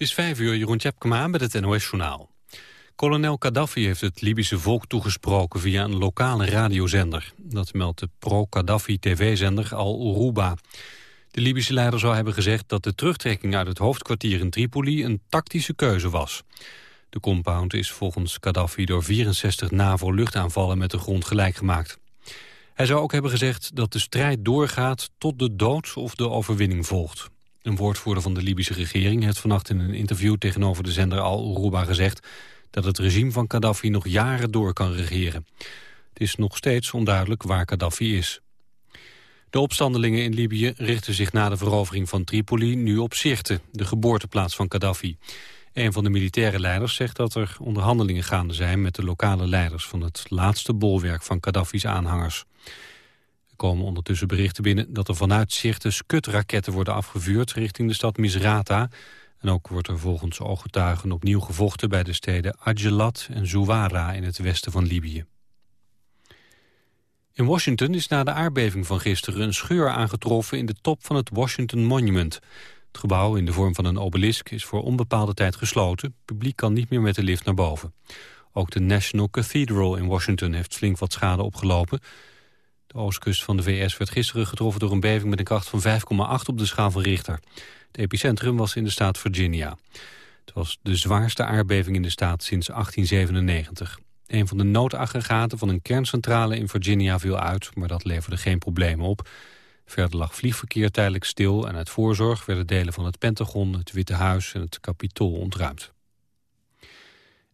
Het is vijf uur, Jeroen Tjepkema met het NOS-journaal. Kolonel Gaddafi heeft het Libische volk toegesproken via een lokale radiozender. Dat meldt de pro-Gaddafi tv-zender Al Uruba. De Libische leider zou hebben gezegd dat de terugtrekking uit het hoofdkwartier in Tripoli een tactische keuze was. De compound is volgens Gaddafi door 64 NAVO-luchtaanvallen met de grond gelijk gemaakt. Hij zou ook hebben gezegd dat de strijd doorgaat tot de dood of de overwinning volgt. Een woordvoerder van de Libische regering heeft vannacht in een interview tegenover de zender Al Uruba gezegd dat het regime van Gaddafi nog jaren door kan regeren. Het is nog steeds onduidelijk waar Gaddafi is. De opstandelingen in Libië richten zich na de verovering van Tripoli nu op Sirte, de geboorteplaats van Gaddafi. Een van de militaire leiders zegt dat er onderhandelingen gaande zijn met de lokale leiders van het laatste bolwerk van Gaddafi's aanhangers. Komen ondertussen berichten binnen dat er vanuit Sirte skutraketten worden afgevuurd richting de stad Misrata. En ook wordt er volgens ooggetuigen opnieuw gevochten bij de steden Adjelat en Zouara in het westen van Libië. In Washington is na de aardbeving van gisteren een scheur aangetroffen in de top van het Washington Monument. Het gebouw in de vorm van een obelisk is voor onbepaalde tijd gesloten. Publiek kan niet meer met de lift naar boven. Ook de National Cathedral in Washington heeft flink wat schade opgelopen. De oostkust van de VS werd gisteren getroffen door een beving met een kracht van 5,8 op de schaal van Richter. Het epicentrum was in de staat Virginia. Het was de zwaarste aardbeving in de staat sinds 1897. Een van de noodaggregaten van een kerncentrale in Virginia viel uit, maar dat leverde geen problemen op. Verder lag vliegverkeer tijdelijk stil en uit voorzorg werden delen van het Pentagon, het Witte Huis en het Capitool ontruimd.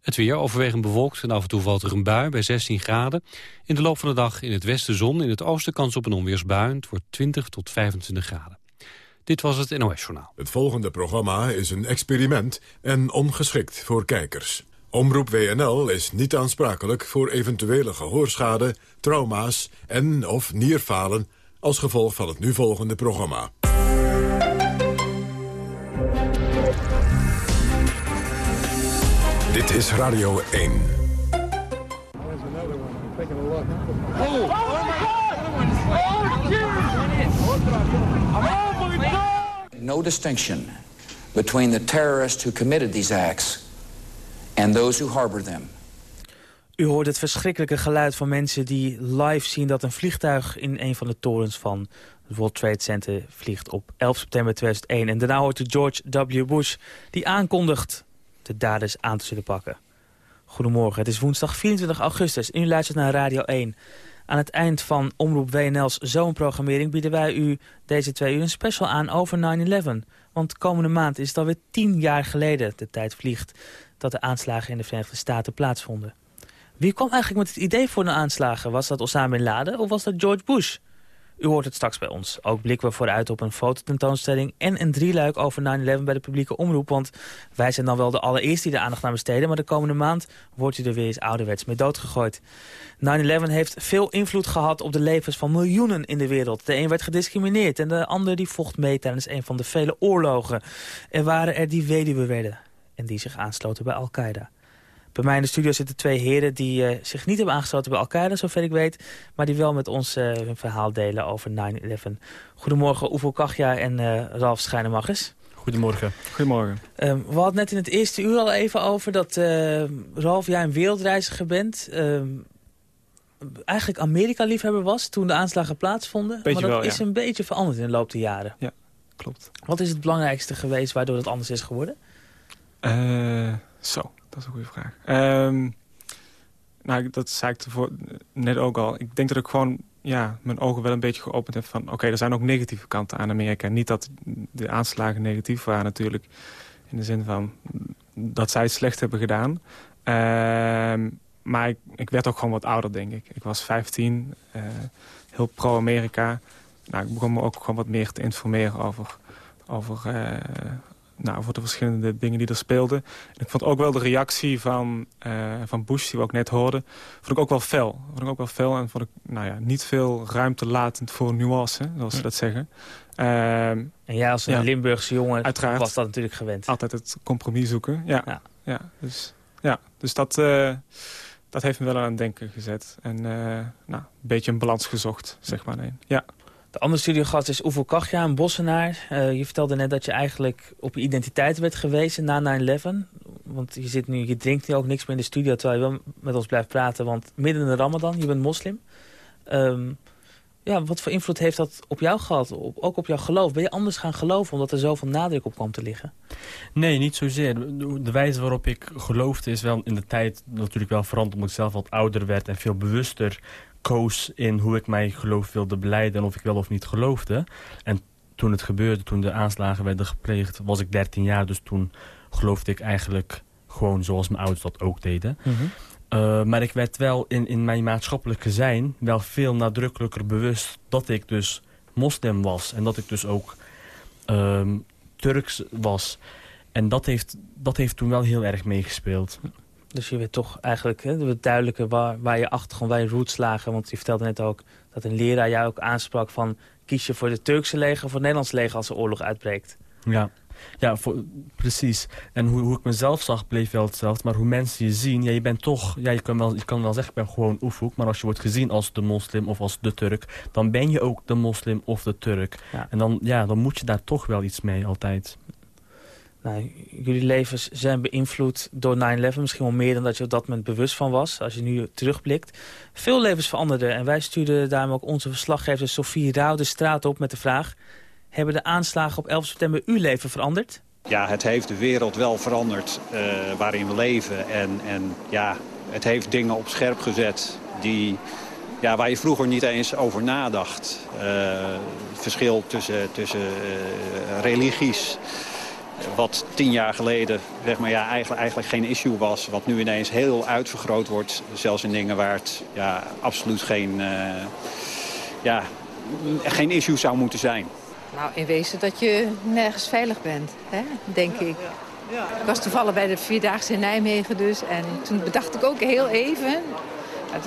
Het weer overwegend bewolkt en af en toe valt er een bui bij 16 graden. In de loop van de dag in het westen zon, in het oosten kans op een onweersbui. Het wordt 20 tot 25 graden. Dit was het NOS Journaal. Het volgende programma is een experiment en ongeschikt voor kijkers. Omroep WNL is niet aansprakelijk voor eventuele gehoorschade, trauma's en of nierfalen als gevolg van het nu volgende programma. Dit is Radio 1. No distinction between the terrorists who committed these acts and those who harbor them. U hoort het verschrikkelijke geluid van mensen die live zien dat een vliegtuig in een van de torens van het World Trade Center vliegt op 11 september 2001. En daarna hoort u George W. Bush die aankondigt de daders aan te zullen pakken. Goedemorgen, het is woensdag 24 augustus en u luistert naar Radio 1. Aan het eind van Omroep WNL's zomerprogrammering bieden wij u deze twee uur een special aan over 9-11. Want komende maand is het alweer tien jaar geleden, de tijd vliegt, dat de aanslagen in de Verenigde Staten plaatsvonden. Wie kwam eigenlijk met het idee voor de aanslagen? Was dat Osama Bin Laden of was dat George Bush? U hoort het straks bij ons. Ook blikken we vooruit op een fototentoonstelling en een drieluik over 9-11 bij de publieke omroep. Want wij zijn dan wel de allereerste die de aandacht aan besteden. Maar de komende maand wordt u er weer eens ouderwets mee doodgegooid. 9-11 heeft veel invloed gehad op de levens van miljoenen in de wereld. De een werd gediscrimineerd en de ander die vocht mee tijdens een van de vele oorlogen. Er waren er die weduwe werden en die zich aansloten bij Al-Qaeda. Bij mij in de studio zitten twee heren die uh, zich niet hebben aangesloten bij Al-Qaeda, zover ik weet. Maar die wel met ons uh, hun verhaal delen over 9-11. Goedemorgen, Oevo Kachja en uh, Ralf Schijnemachers. Goedemorgen. Goedemorgen. Um, we hadden net in het eerste uur al even over dat, Ralf, jij een wereldreiziger bent. Um, eigenlijk Amerika-liefhebber was toen de aanslagen plaatsvonden. Beetje maar dat wel, is ja. een beetje veranderd in de loop der jaren. Ja, klopt. Wat is het belangrijkste geweest waardoor het anders is geworden? Uh, zo, dat is een goede vraag. Um, nou, dat zei ik ervoor, net ook al. Ik denk dat ik gewoon ja, mijn ogen wel een beetje geopend heb van... oké, er zijn ook negatieve kanten aan Amerika. Niet dat de aanslagen negatief waren natuurlijk. In de zin van dat zij het slecht hebben gedaan. Uh, maar ik, werd ook gewoon wat ouder, denk ik. Ik was 15, uh, heel pro-Amerika. Nou, ik begon me ook gewoon wat meer te informeren over... over uh, nou, over de verschillende dingen die er speelden. En ik vond ook wel de reactie van, uh, van Bush, die we ook net hoorden... vond ik ook wel fel. Vond ik ook wel fel en vond ik nou ja, niet veel ruimte latend voor nuance, zoals ze dat zeggen. Uh, en jij als een ja, Limburgse jongen uiteraard, was dat natuurlijk gewend. Altijd het compromis zoeken, ja. ja. ja dus ja, dus dat, uh, dat heeft me wel aan het denken gezet. En uh, nou, een beetje een balans gezocht, zeg maar. Nee. Ja. De andere studiogast is Oevo Kachja, een bossenaar. Uh, je vertelde net dat je eigenlijk op je identiteit werd gewezen na 9-11. Want je, zit nu, je drinkt nu ook niks meer in de studio terwijl je wel met ons blijft praten. Want midden in de ramadan, je bent moslim. Um, ja, wat voor invloed heeft dat op jou gehad? Op, ook op jouw geloof? Ben je anders gaan geloven omdat er zoveel nadruk op kwam te liggen? Nee, niet zozeer. De, wijze waarop ik geloofde is wel in de tijd natuurlijk wel veranderd... omdat ik zelf wat ouder werd en veel bewuster koos in hoe ik mijn geloof wilde beleiden... en of ik wel of niet geloofde. En toen het gebeurde, toen de aanslagen werden gepleegd, was ik 13 jaar. Dus toen geloofde ik eigenlijk gewoon zoals mijn ouders dat ook deden. Mhm. Uh, maar ik werd wel in, in mijn maatschappelijke zijn wel veel nadrukkelijker bewust dat ik dus moslim was. En dat ik dus ook um, Turks was. En dat heeft, dat heeft toen wel heel erg meegespeeld. Dus je werd toch eigenlijk hè, duidelijker waar, waar je achtergrond, waar je roots lagen. Want je vertelde net ook dat een leraar jou ook aansprak van... kies je voor de Turkse leger of voor het Nederlands leger als er oorlog uitbreekt. Ja. Ja, voor, precies. En hoe, hoe ik mezelf zag bleef wel hetzelfde. Maar hoe mensen je zien, ja, je bent toch... Ja, je, kan wel, je kan wel zeggen, ik ben gewoon oefhoek. Maar als je wordt gezien als de moslim of als de Turk... dan ben je ook de moslim of de Turk. En dan, ja, dan moet je daar toch wel iets mee altijd. Nou, jullie levens zijn beïnvloed door 9-11. Misschien wel meer dan dat je op dat moment bewust van was. Als je nu terugblikt. Veel levens veranderden. En wij stuurden daarom ook onze verslaggever Sofie Rauw de straat op met de vraag... Hebben de aanslagen op 11 september uw leven veranderd? Ja, het heeft de wereld wel veranderd uh, waarin we leven. En, en ja, het heeft dingen op scherp gezet die, ja, waar je vroeger niet eens over nadacht. Het verschil tussen, tussen uh, religies, wat tien jaar geleden zeg maar, ja, eigenlijk, eigenlijk geen issue was. Wat nu ineens heel uitvergroot wordt. Zelfs in dingen waar het ja, absoluut geen, ja, geen issue zou moeten zijn. Nou, in wezen dat je nergens veilig bent, hè? denk ik. Ik was toevallig bij de Vierdaagse in Nijmegen dus. En toen bedacht ik ook heel even... Het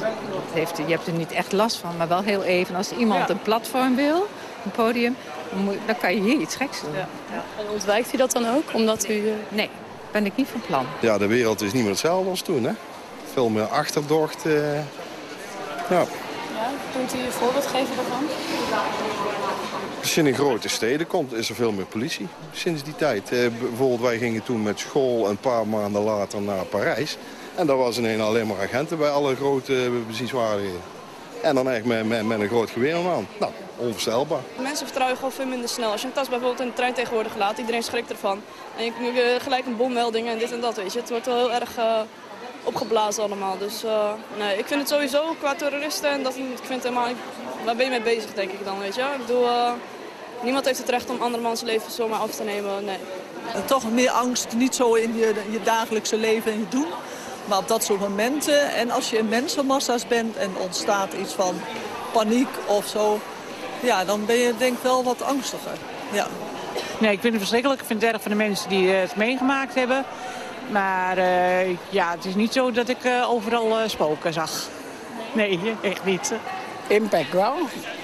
heeft, je hebt er niet echt last van, maar wel heel even. Als iemand een platform wil, een podium, dan kan je hier iets geks doen. Ja. En ontwijkt u dat dan ook? Omdat u... Eh, nee, ben ik niet van plan. Ja, de wereld is niet meer hetzelfde als toen. Hè? Veel meer achterdocht. Uh... Ja. Ja, kunt u een voorbeeld geven daarvan? Als je in grote steden komt, is er veel meer politie sinds die tijd. Eh, bijvoorbeeld, wij gingen toen met school een paar maanden later naar Parijs. En daar was ineens alleen maar agenten bij alle grote bezienswaardigheden. En dan eigenlijk met, met, met, een groot geweer aan. Nou, onvoorstelbaar. Mensen vertrouwen gewoon veel minder snel. Als je een tas bijvoorbeeld in de trein tegenwoordig laat, iedereen schrikt ervan. En je hebt gelijk een bommelding en dit en dat, weet je. Het wordt wel heel erg uh, opgeblazen allemaal. Dus uh, nee, ik vind het sowieso qua terroristen, en dat, ik vind helemaal, waar ben je mee bezig, denk ik dan, weet je. Ik bedoel, uh, Niemand heeft het recht om andermans leven zomaar af te nemen, nee. toch meer angst, niet zo in je, je dagelijkse leven en je doen. Maar op dat soort momenten, en als je in mensenmassa's bent en ontstaat iets van paniek of zo... ja, dan ben je denk ik wel wat angstiger, ja. Nee, ik vind het verschrikkelijk. Ik vind het erg van de mensen die het meegemaakt hebben. Maar uh, ja, het is niet zo dat ik uh, overal uh, spoken zag. Nee, echt niet. Impact wel.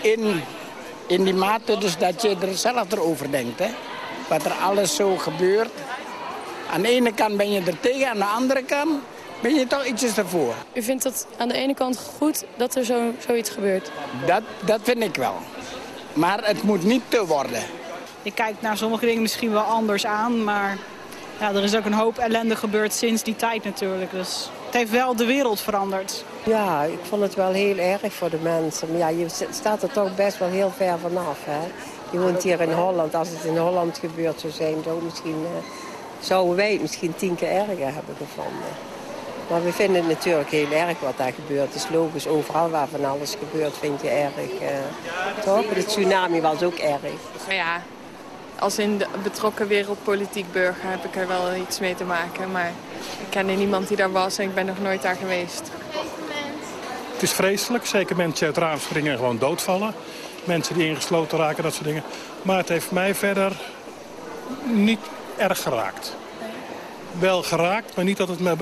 In in die mate dus dat je er zelf over denkt. Hè? Wat er alles zo gebeurt. Aan de ene kant ben je er tegen, aan de andere kant ben je toch ietsjes ervoor. U vindt het aan de ene kant goed dat er zo, zoiets gebeurt? Dat, dat vind ik wel. Maar het moet niet te worden. Ik kijk naar sommige dingen misschien wel anders aan, maar ja, er is ook een hoop ellende gebeurd sinds die tijd natuurlijk. Dus het heeft wel de wereld veranderd. Ja, ik vond het wel heel erg voor de mensen. Maar ja, je staat er toch best wel heel ver vanaf. Hè? Je woont hier in Holland. Als het in Holland gebeurd zou zijn, zou misschien, uh, zouden wij het misschien tien keer erger hebben gevonden. Maar we vinden het natuurlijk heel erg wat daar gebeurt. Het is logisch, overal waar van alles gebeurt vind je erg. Uh, toch? De tsunami was ook erg. Ja, als in de betrokken wereldpolitiek burger heb ik er wel iets mee te maken. Maar ik ken niemand die daar was en ik ben nog nooit daar geweest. Het is vreselijk. Zeker mensen uit raam springen en gewoon doodvallen. Mensen die ingesloten raken, dat soort dingen. Maar het heeft mij verder niet erg geraakt. Wel geraakt, maar niet dat het me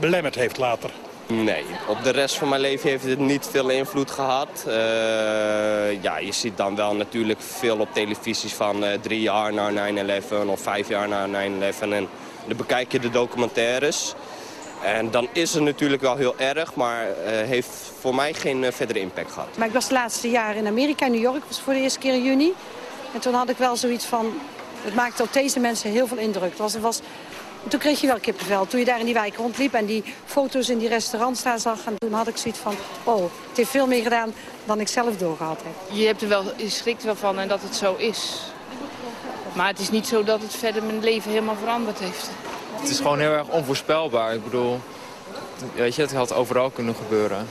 belemmerd heeft later. Nee, op de rest van mijn leven heeft het niet veel invloed gehad. Uh, ja, je ziet dan wel natuurlijk veel op televisies van uh, drie jaar na 9-11 of vijf jaar na 9-11. En dan bekijk je de documentaires. En dan is het natuurlijk wel heel erg, maar heeft voor mij geen verdere impact gehad. Maar ik was de laatste jaren in Amerika, in New York, was voor de eerste keer in juni. En toen had ik wel zoiets van, het maakte op deze mensen heel veel indruk. Het was, het was toen kreeg je wel kippenvel. Toen je daar in die wijk rondliep en die foto's in die restaurants daar zag. En toen had ik zoiets van, oh, het heeft veel meer gedaan dan ik zelf doorgehad heb. Je, hebt er wel, je schrikt wel van en dat het zo is. Maar het is niet zo dat het verder mijn leven helemaal veranderd heeft. Het is gewoon heel erg onvoorspelbaar. Ik bedoel, weet je, het had overal kunnen gebeuren.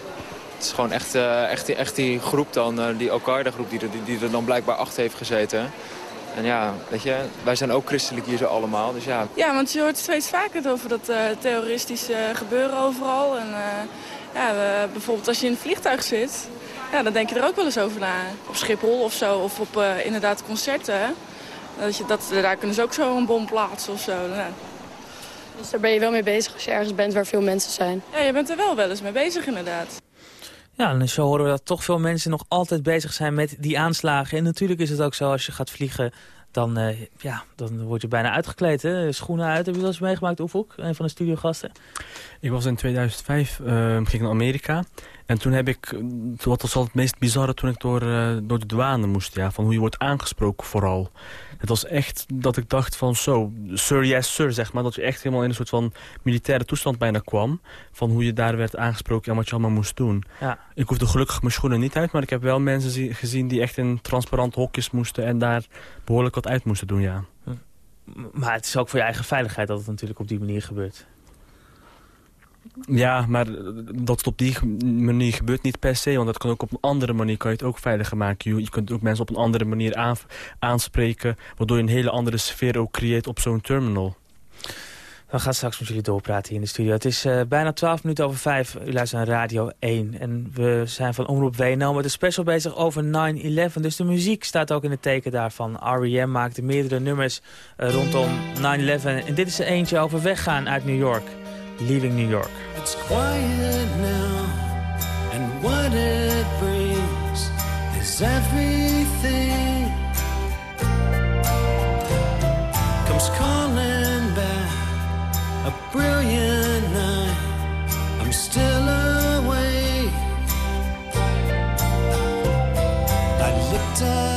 Het is gewoon echt, uh, echt, echt die groep dan, uh, die Al-Qaeda-groep die, die, die er dan blijkbaar achter heeft gezeten. En ja, weet je, wij zijn ook christelijk hier zo allemaal, dus ja. Ja, want je hoort steeds vaker over dat uh, terroristische gebeuren overal. En uh, ja, bijvoorbeeld als je in een vliegtuig zit, ja, dan denk je er ook wel eens over na. Op Schiphol of zo, of op uh, inderdaad concerten. Dat je, dat, daar kunnen ze ook zo een bom plaatsen of zo. Dus daar ben je wel mee bezig als je ergens bent waar veel mensen zijn? Ja, je bent er wel wel eens mee bezig inderdaad. Ja, en zo horen we dat toch veel mensen nog altijd bezig zijn met die aanslagen. En natuurlijk is het ook zo, als je gaat vliegen, dan, uh, ja, dan word je bijna uitgekleed. Hè? Schoenen uit. Heb je dat eens meegemaakt, Oefok? Een van de studiogasten? Ik was in 2005, uh, ging naar Amerika. En toen heb ik, wat was al het meest bizarre toen ik door, uh, door de douane moest. Ja, van hoe je wordt aangesproken vooral. Het was echt dat ik dacht van zo, sir, yes sir, zeg maar. Dat je echt helemaal in een soort van militaire toestand bijna kwam. Van hoe je daar werd aangesproken en wat je allemaal moest doen. Ja. Ik hoefde gelukkig mijn schoenen niet uit. Maar ik heb wel mensen gezien die echt in transparant hokjes moesten. En daar behoorlijk wat uit moesten doen, ja. Maar het is ook voor je eigen veiligheid dat het natuurlijk op die manier gebeurt. Ja, maar dat het op die manier gebeurt niet per se. Want dat kan ook op een andere manier kan je het ook veiliger maken. Je, kunt ook mensen op een andere manier aanspreken. Waardoor je een hele andere sfeer ook creëert op zo'n terminal. We gaan straks met jullie doorpraten hier in de studio. Het is uh, bijna 12 minuten over 5. U luistert naar Radio 1. En we zijn van Omroep WNL met een special bezig over 9-11. Dus de muziek staat ook in het teken daarvan. R.E.M. maakte meerdere nummers uh, rondom 9-11. En dit is er eentje over weggaan uit New York. Leaving New York. It's quiet now, and what it brings is everything. Comes calling back a brilliant night. I'm still awake. I looked ahead,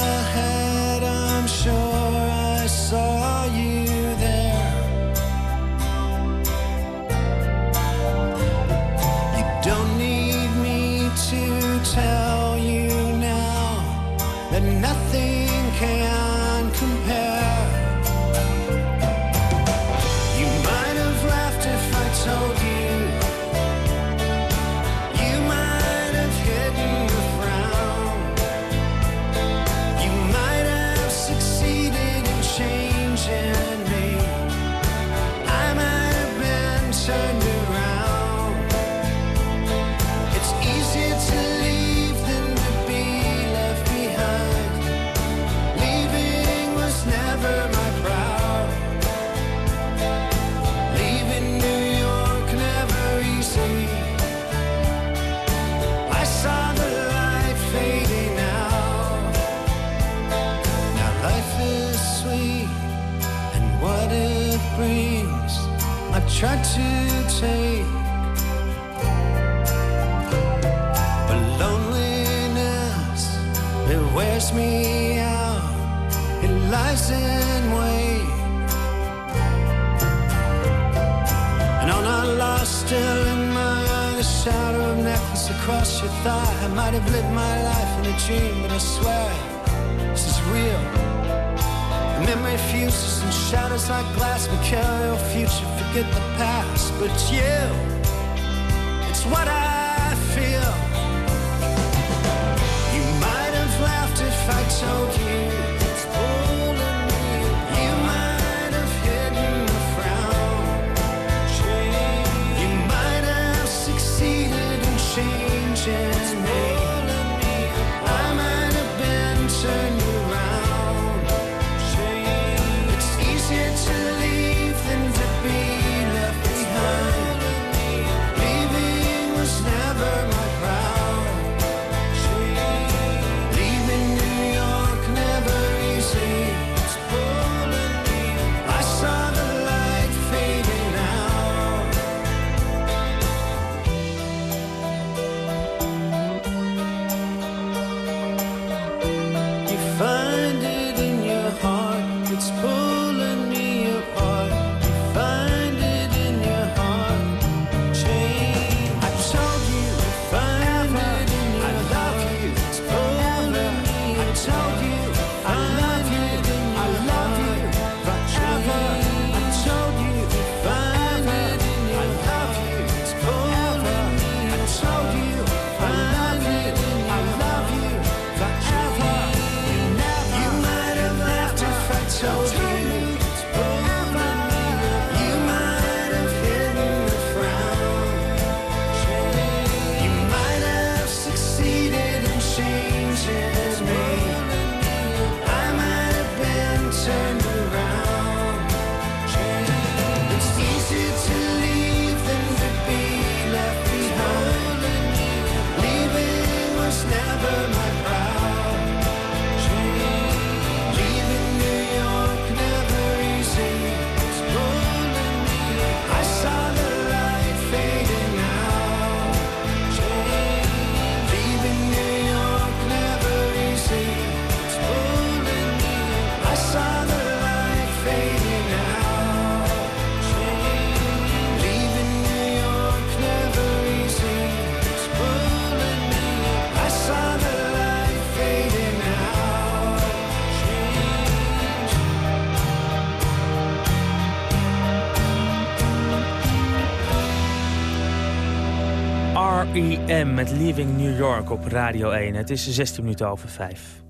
R.E.M. met Leaving New York op Radio 1. Het is 16 minuten over 5.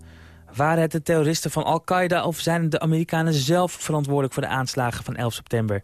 Waren het de terroristen van Al-Qaeda of zijn de Amerikanen zelf verantwoordelijk voor de aanslagen van 11 september?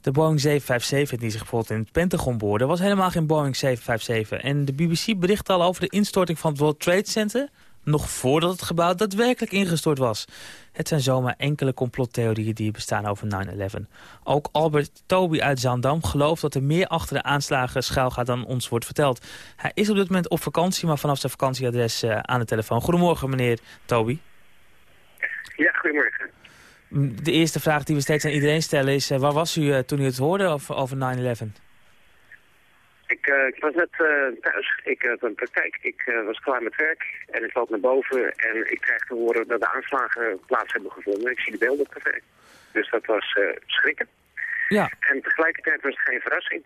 De Boeing 757 die zich bijvoorbeeld in het Pentagon boorde was helemaal geen Boeing 757. En de BBC bericht al over de instorting van het World Trade Center nog voordat het gebouw daadwerkelijk ingestort was. Het zijn zomaar enkele complottheorieën die bestaan over 9-11. Ook Albert Toby uit Zaandam gelooft dat er meer achter de aanslagen schuil gaat dan ons wordt verteld. Hij is op dit moment op vakantie, maar vanaf zijn vakantieadres uh, aan de telefoon. Goedemorgen, meneer Toby. Ja, goedemorgen. De eerste vraag die we steeds aan iedereen stellen is... Uh, waar was u uh, toen u het hoorde over, over 9-11? Ik, uh, ik, was net uh, thuis. Ik had een praktijk. Ik was klaar met werk. En ik loop naar boven. En ik krijg te horen dat de aanslagen plaats hebben gevonden. Ik zie de beelden op tv. Dus dat was schrikken. Ja. En tegelijkertijd was het geen verrassing.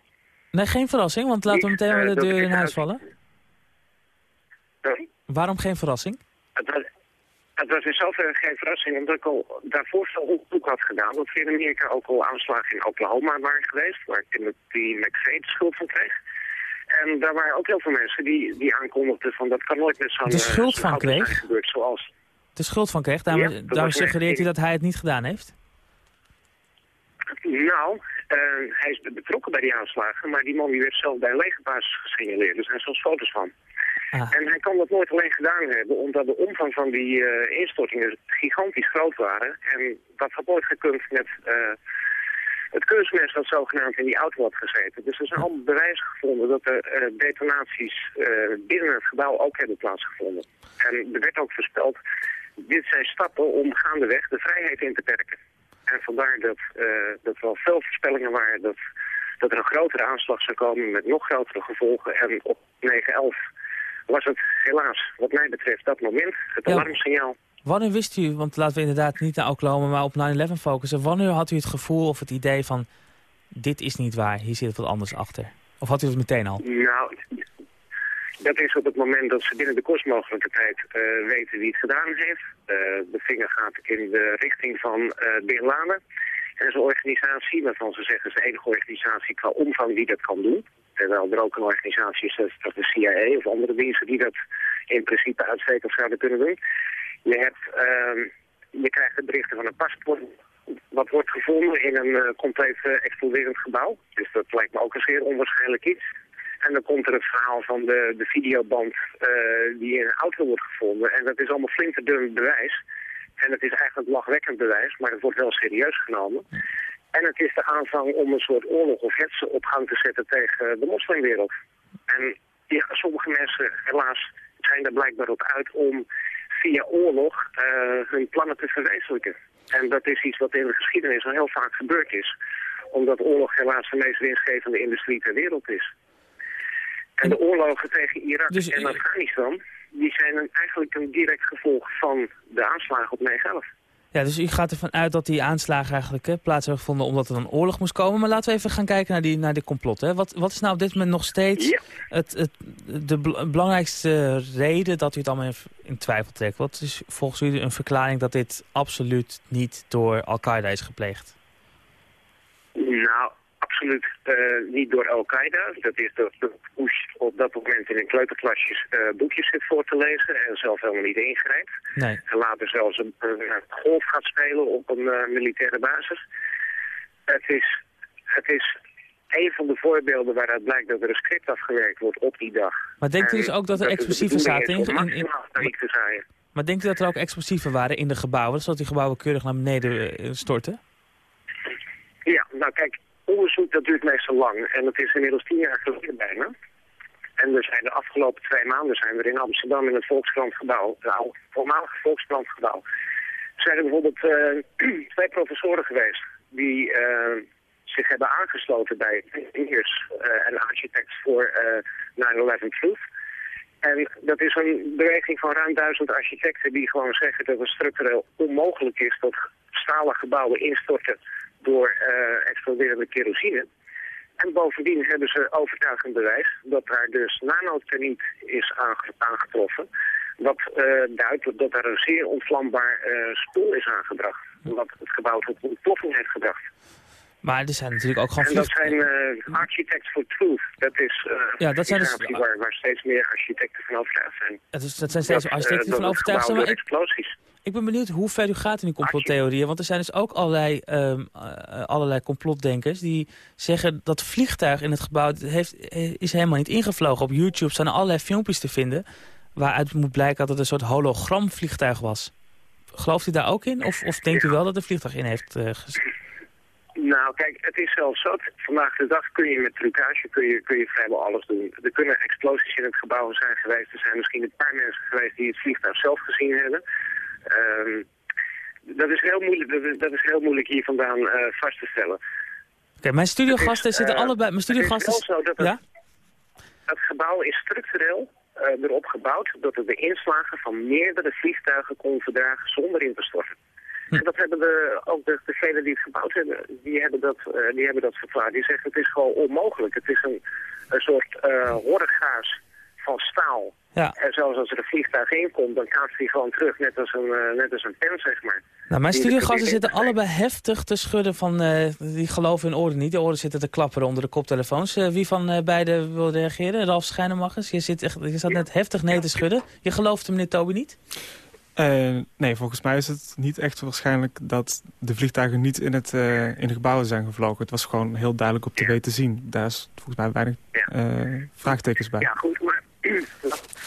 Nee, geen verrassing. Want laten we meteen met de deur in huis vallen. Sorry? Waarom geen verrassing? Het was, het was in zoverre geen verrassing. Omdat ik al daarvoor veel onderzoek had gedaan. Dat er in Amerika ook al aanslagen in Oklahoma waren geweest. Waar Timothy McVeigh de schuld van kreeg. En daar waren ook heel veel mensen die, die aankondigden van dat kan nooit met zo'n... De schuld van kreeg? Gebeurd, zoals... De schuld van kreeg? Daarom, Ja, daarom suggereert u dat hij het niet gedaan heeft? Nou, eh, hij is betrokken bij die aanslagen, maar die man die werd zelf bij een legerbasis gesignaleerd. Dus hij zelfs foto's van. Ah. En hij kan dat nooit alleen gedaan hebben, omdat de omvang van die eh, instortingen gigantisch groot waren. En dat had nooit gekund met eh, het kunstmest dat zogenaamd in die auto had gezeten. Dus er zijn allemaal bewijzen gevonden dat er eh, detonaties binnen het gebouw ook hebben plaatsgevonden. En er werd ook voorspeld, dit zijn stappen om gaandeweg de vrijheid in te perken. En vandaar dat, dat er al veel voorspellingen waren dat, dat er een grotere aanslag zou komen met nog grotere gevolgen. En op 9-11 was het helaas, wat mij betreft, dat moment, het Ja. alarmsignaal. Wanneer wist u, want laten we inderdaad niet naar Oklahoma, maar op 9-11 focussen. Wanneer had u het gevoel of het idee van, dit is niet waar, hier zit wat anders achter? Of had u het meteen al? Nou, dat is op het moment dat ze binnen de kost mogelijke tijd eh, weten wie het gedaan heeft. Eh, de vinger gaat in de richting van eh Bin Laden. En zijn organisatie, waarvan ze zeggen, is de enige organisatie qua omvang die dat kan doen. Terwijl er ook een organisatie is, dat de CIA of andere diensten die dat in principe uitstekend zouden kunnen doen. Je, hebt, ehm, je krijgt de berichten van een paspoort wat wordt gevonden in een eh, compleet eh, exploderend gebouw. Dus dat lijkt me ook een zeer onwaarschijnlijk iets. En dan komt er het verhaal van de, de videoband eh, die in een auto wordt gevonden. En dat is allemaal flinterdun bewijs. En het is eigenlijk lachwekkend bewijs, maar het wordt wel serieus genomen. En het is de aanvang om een soort oorlog of hetze op gang te zetten tegen de moslimwereld. En ja, sommige mensen, helaas, zijn er blijkbaar op uit om via oorlog eh, hun plannen te verwezenlijken. En dat is iets wat in de geschiedenis al heel vaak gebeurd is. Omdat oorlog helaas de meest winstgevende industrie ter wereld is. En de oorlogen tegen Irak Dus, en Afghanistan, die zijn een, eigenlijk een direct gevolg van de aanslagen op 9-11. Ja, dus u gaat ervan uit dat die aanslagen eigenlijk hè, plaats hebben gevonden omdat er een oorlog moest komen. Maar laten we even gaan kijken naar die, naar die complot. Hè. Wat, wat is nou op dit moment nog steeds het, het, de bel- belangrijkste reden dat u het allemaal in, in twijfel trekt? Wat is volgens u een verklaring dat dit absoluut niet door Al-Qaeda is gepleegd? Nou, absoluut eh, niet door Al-Qaeda. Dat is dat de Bush op dat moment in een kleuterklasjes eh, boekjes zit voor te lezen en zelf helemaal niet ingrijpt. Nee. En later zelfs een, een golf gaat spelen op een eh, militaire basis. Het is, het is een van de voorbeelden waaruit blijkt dat er een script afgewerkt wordt op die dag. Maar denkt u dus ook dat er explosieven zaten in- in- in-. Maar denkt u dat er ook explosieven waren in de gebouwen, zodat die gebouwen keurig naar beneden storten? Ja, nou kijk, onderzoek dat duurt meestal lang. En het is inmiddels tien jaar geleden bijna. En er zijn de afgelopen twee maanden zijn er in Amsterdam in het Volkskrantgebouw, oude voormalige Volkskrantgebouw, zijn er bijvoorbeeld eh, twee professoren geweest die eh, zich hebben aangesloten bij ingenieurs eh, en architects voor eh 9-11 Truth. En dat is een beweging van ruim duizend architecten die gewoon zeggen dat het structureel onmogelijk is dat stalen gebouwen instorten door eh, exploderende kerosine. En bovendien hebben ze overtuigend bewijs dat daar dus nanothermiet is aange- aangetroffen. Wat eh, duidt dat er een zeer ontvlambaar eh spoel is aangebracht. Wat het gebouw tot ontploffing heeft gebracht. Maar er zijn natuurlijk ook gewoon... En dat zijn uh, Architects for Truth. Dat is uh, ja, dat zijn dus, waar, waar steeds meer architecten van overtuigd zijn. Dat, is, dat zijn steeds dat, architecten van overtuigd zijn. Maar explosies. Ik ben benieuwd hoe ver u gaat in die complottheorieën. Want er zijn dus ook allerlei, um, uh, allerlei complotdenkers die zeggen dat vliegtuig in het gebouw heeft, is helemaal niet ingevlogen. Op YouTube zijn er allerlei filmpjes te vinden waaruit moet blijken dat het een soort hologramvliegtuig was. Gelooft u daar ook in? Of, of denkt u wel dat er vliegtuig in heeft uh, nou, kijk, het is zelfs zo. Vandaag de dag kun je met trucage kun je, kun je vrijwel alles doen. Er kunnen explosies in het gebouw zijn geweest. Er zijn misschien een paar mensen geweest die het vliegtuig zelf gezien hebben. Um, dat, is heel moeilijk, dat, is, dat is heel moeilijk hier vandaan uh, vast te stellen. Oké, mijn studiogasten zitten uh, allebei... Mijn studiogasten... Het is zo dat het, ja? het gebouw is structureel uh, erop gebouwd dat het de inslagen van meerdere vliegtuigen kon verdragen zonder in te storten. En dat hebben de, ook de, degenen die het gebouwd hebben, die hebben dat, uh, die hebben dat verklaard. Die zeggen het is gewoon onmogelijk. Het is een, een soort uh, horrorgaas van staal. Ja. En zelfs als er een vliegtuig in komt, dan kaatst hij gewoon terug, net als een, uh, net als een pen, zeg maar. Nou, mijn studiogasten zitten allebei heftig te schudden van, uh, die geloven in oren niet. De oren zitten te klapperen onder de koptelefoons. Uh, wie van beiden wil reageren? Ralf Schijnemaggers, je, zit echt, je zat net heftig nee te schudden. Je gelooft hem, meneer Toby, niet? Uh, nee, volgens mij is het niet echt waarschijnlijk dat de vliegtuigen niet in het, uh, in de gebouwen zijn gevlogen. Het was gewoon heel duidelijk op tv te zien. Daar is volgens mij weinig uh, vraagtekens bij. Ja, goed, maar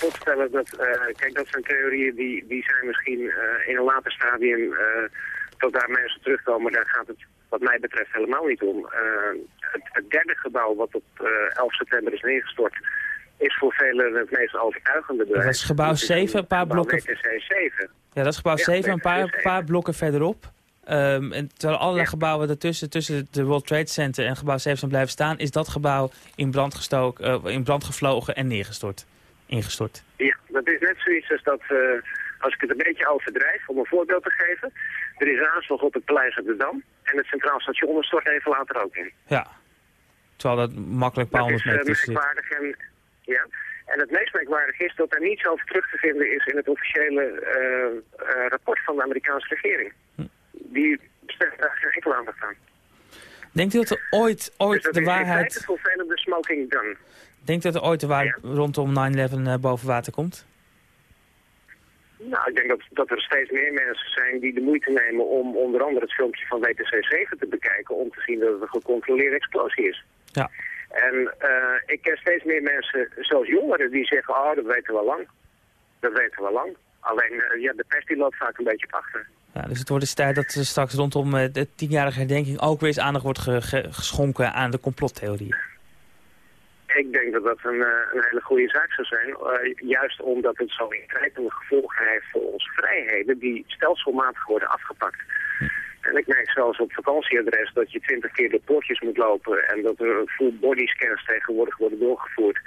voorstellen dat, kijk, dat zijn theorieën die, die zijn misschien in een later stadium, tot daar mensen terugkomen, daar gaat het wat mij betreft helemaal niet om. Het, het, derde gebouw wat op 11 september is neergestort, is voor velen het meest overtuigende bewijs. dat is gebouw 7, een paar blokken... WTC 7. Ja, dat is gebouw 7, een paar, paar blokken verderop. Um, en terwijl allerlei ja. gebouwen ertussen, tussen de World Trade Center en gebouw 7 zijn blijven staan, is dat gebouw in brand, gestoken, uh, in brand gevlogen en neergestort. Ingestort. Ja, dat is net zoiets als dat, uh, als ik het een beetje overdrijf, om een voorbeeld te geven. Er is aanslag op het Paleis op de Dam en het Centraal Station stort even later ook in. Ja, terwijl dat makkelijk paar honderd meter is. Dat is uh, en ja. En het meest merkwaardige is dat er niets over terug te vinden is in het officiële uh, uh, rapport van de Amerikaanse regering. Hm. Die besteedt daar geen enkel aandacht aan. Denkt u dat er ooit, ooit dus de waarheid... Dat is in de smoking gun. Denkt u dat er ooit de waarheid ja. rondom 9-11 uh, boven water komt? Nou, ik denk dat, dat er steeds meer mensen zijn die de moeite nemen om onder andere het filmpje van WTC 7 te bekijken... om te zien dat het een gecontroleerde explosie is. Ja. En uh, ik ken steeds meer mensen, zoals jongeren, die zeggen, oh, dat weten we lang. Dat weten we lang. Alleen, uh, ja, de pers die loopt vaak een beetje achter. Ja, dus het wordt dus tijd dat er straks rondom de tienjarige herdenking ook weer eens aandacht wordt ge ge geschonken aan de complottheorieën. Ik denk dat dat een, een hele goede zaak zou zijn. juist omdat het zo ingrijpende gevolgen heeft voor onze vrijheden die stelselmatig worden afgepakt. En ik merk zelfs op vakantieadres dat je twintig keer de poortjes moet lopen en dat er full body scans tegenwoordig worden doorgevoerd.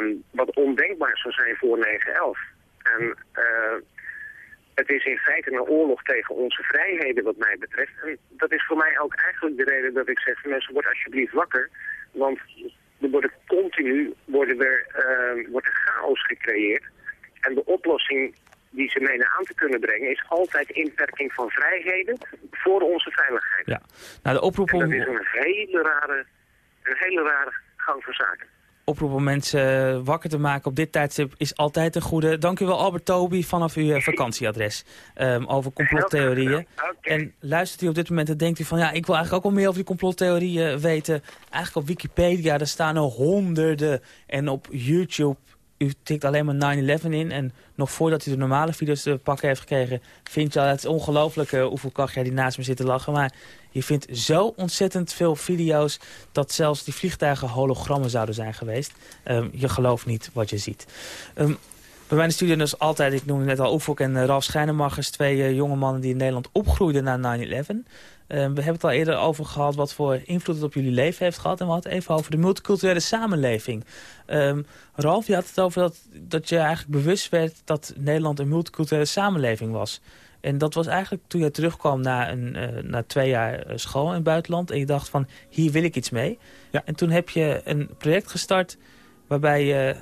Um, wat ondenkbaar zou zijn voor 9-11. En uh, het is in feite een oorlog tegen onze vrijheden wat mij betreft. En dat is voor mij ook eigenlijk de reden dat ik zeg, mensen, word alsjeblieft wakker. Want er worden continu er, uh, wordt er chaos gecreëerd. En de oplossing die ze menen aan te kunnen brengen... is altijd inperking van vrijheden voor onze veiligheid. Ja. Nou, de oproep om... En dat is een hele rare, een hele rare gang van zaken. Oproep om mensen wakker te maken op dit tijdstip is altijd een goede. Dank u wel Albert Toby vanaf uw eh, vakantieadres um, over complottheorieën. Okay. En luistert u op dit moment en denkt u van ja, ik wil eigenlijk ook wel meer over die complottheorieën weten. Eigenlijk op Wikipedia, daar staan er honderden. En op YouTube u tikt alleen maar 9-11 in en nog voordat u de normale video's te pakken heeft gekregen... vindt je al het ongelooflijke hoeveel kach jij die naast me zit te lachen. Maar je vindt zo ontzettend veel video's dat zelfs die vliegtuigen hologrammen zouden zijn geweest. Um, je gelooft niet wat je ziet. Um, bij mij in de studio dus altijd, ik noemde net al Oefok en uh, Ralf Schijnemachers... twee jonge mannen die in Nederland opgroeiden na 9-11... Uh, we hebben het al eerder over gehad wat voor invloed het op jullie leven heeft gehad. En we hadden het even over de multiculturele samenleving. Um, Ralf, je had het over dat, dat je eigenlijk bewust werd dat Nederland een multiculturele samenleving was. En dat was eigenlijk toen je terugkwam na, een, uh, na twee jaar school in het buitenland. En je dacht van, hier wil ik iets mee. Ja. En toen heb je een project gestart waarbij je,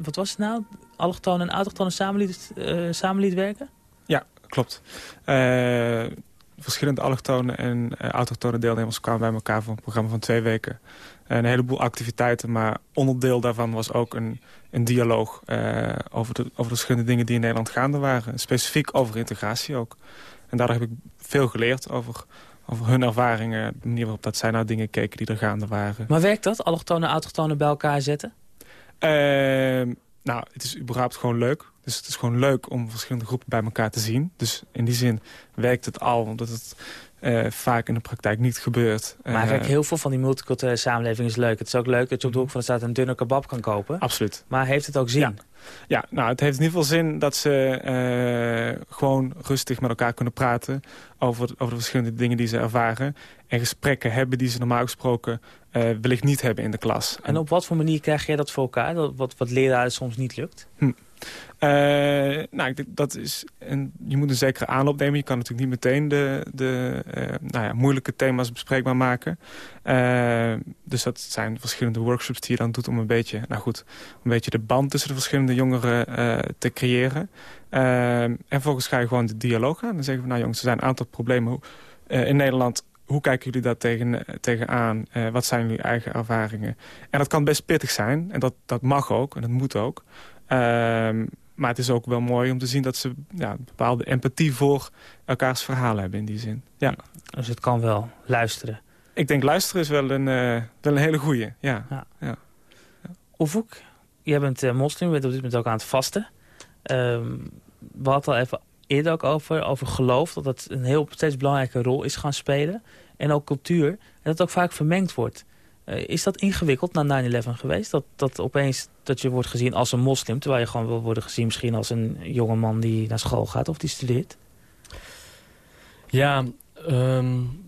wat was het nou? Allochtone en autochtone samen liet, uh, samen liet werken? Ja, klopt. Verschillende allochtonen en uh, autochtone deelnemers kwamen bij elkaar voor een programma van twee weken. Een heleboel activiteiten, maar onderdeel daarvan was ook een, een dialoog uh, over, de, over de verschillende dingen die in Nederland gaande waren. Specifiek over integratie ook. En daardoor heb ik veel geleerd over, over hun ervaringen, de manier waarop dat zij naar dingen keken die er gaande waren. Maar werkt dat, allochtonen en autochtonen bij elkaar zetten? Uh, nou, het is überhaupt gewoon leuk. Dus het is gewoon leuk om verschillende groepen bij elkaar te zien. Dus in die zin werkt het al, omdat het uh, vaak in de praktijk niet gebeurt. Maar kijk, heel veel van die multiculturele samenleving is leuk. Het is ook leuk dat je op de hoek van de straat een dunne kebab kan kopen. Absoluut. Maar heeft het ook zin? Ja. Ja, nou, het heeft in ieder geval zin dat ze uh, gewoon rustig met elkaar kunnen praten... Over, over de verschillende dingen die ze ervaren. En gesprekken hebben die ze normaal gesproken uh, wellicht niet hebben in de klas. En op wat voor manier krijg jij dat voor elkaar? Dat, wat, wat leraren soms niet lukt? Hm. Uh, nou, dat is een, je moet een zekere aanloop nemen. Je kan natuurlijk niet meteen de, de uh, nou ja, moeilijke thema's bespreekbaar maken. Uh, dus dat zijn verschillende workshops die je dan doet om een beetje, nou goed, een beetje de band tussen de verschillende jongeren te creëren. en vervolgens ga je gewoon de dialoog aan. Dan zeggen we, nou jongens, er zijn een aantal problemen in Nederland hoe kijken jullie daar tegen, tegenaan? Wat zijn jullie eigen ervaringen? En dat kan best pittig zijn. En dat, dat mag ook. En dat moet ook. Uh, maar het is ook wel mooi om te zien dat ze ja, een bepaalde empathie voor elkaars verhaal hebben in die zin. Ja. Dus het kan wel luisteren. Ik denk luisteren is wel een, uh, wel een hele goeie. Ja. ja. ja. Jij bent uh, moslim, je bent op dit moment ook aan het vasten. Um, we hadden al even eerder ook over, over geloof, dat dat een heel steeds belangrijke rol is gaan spelen. En ook cultuur, en dat het ook vaak vermengd wordt. Uh, is dat ingewikkeld na 9-11 geweest? Dat, dat opeens dat je wordt gezien als een moslim... terwijl je gewoon wil worden gezien misschien als een jonge man die naar school gaat of die studeert? Ja, um,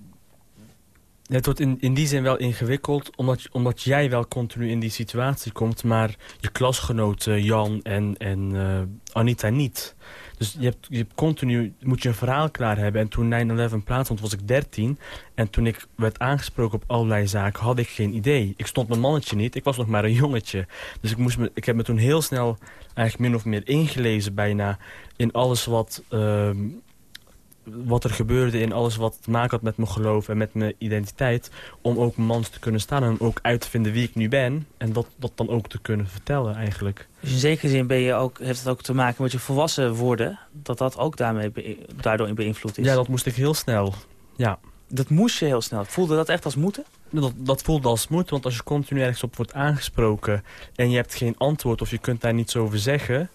het wordt in, in die zin wel ingewikkeld... Omdat, omdat jij wel continu in die situatie komt... maar je klasgenoten Jan en, en uh, Anita niet... Dus je hebt, je hebt continu moet je een verhaal klaar hebben. En toen 9-11 plaatsvond was ik 13. En toen ik werd aangesproken op allerlei zaken had ik geen idee. Ik stond mijn mannetje niet. Ik was nog maar een jongetje. Dus ik, moest me, ik heb me toen heel snel eigenlijk min of meer ingelezen bijna in alles wat... Uh, wat er gebeurde in alles wat te maken had met mijn geloof en met mijn identiteit. Om ook mans te kunnen staan en ook uit te vinden wie ik nu ben. En dat, dat dan ook te kunnen vertellen eigenlijk. Dus in zekere zin ben je ook, heeft het ook te maken met je volwassen worden. Dat dat ook daarmee daardoor in beïnvloed is. Ja, dat moest ik heel snel. Ja. Dat moest je heel snel. Voelde dat echt als moeten? Dat, dat voelde als moeten, want als je continu ergens op wordt aangesproken... en je hebt geen antwoord of je kunt daar niets over zeggen...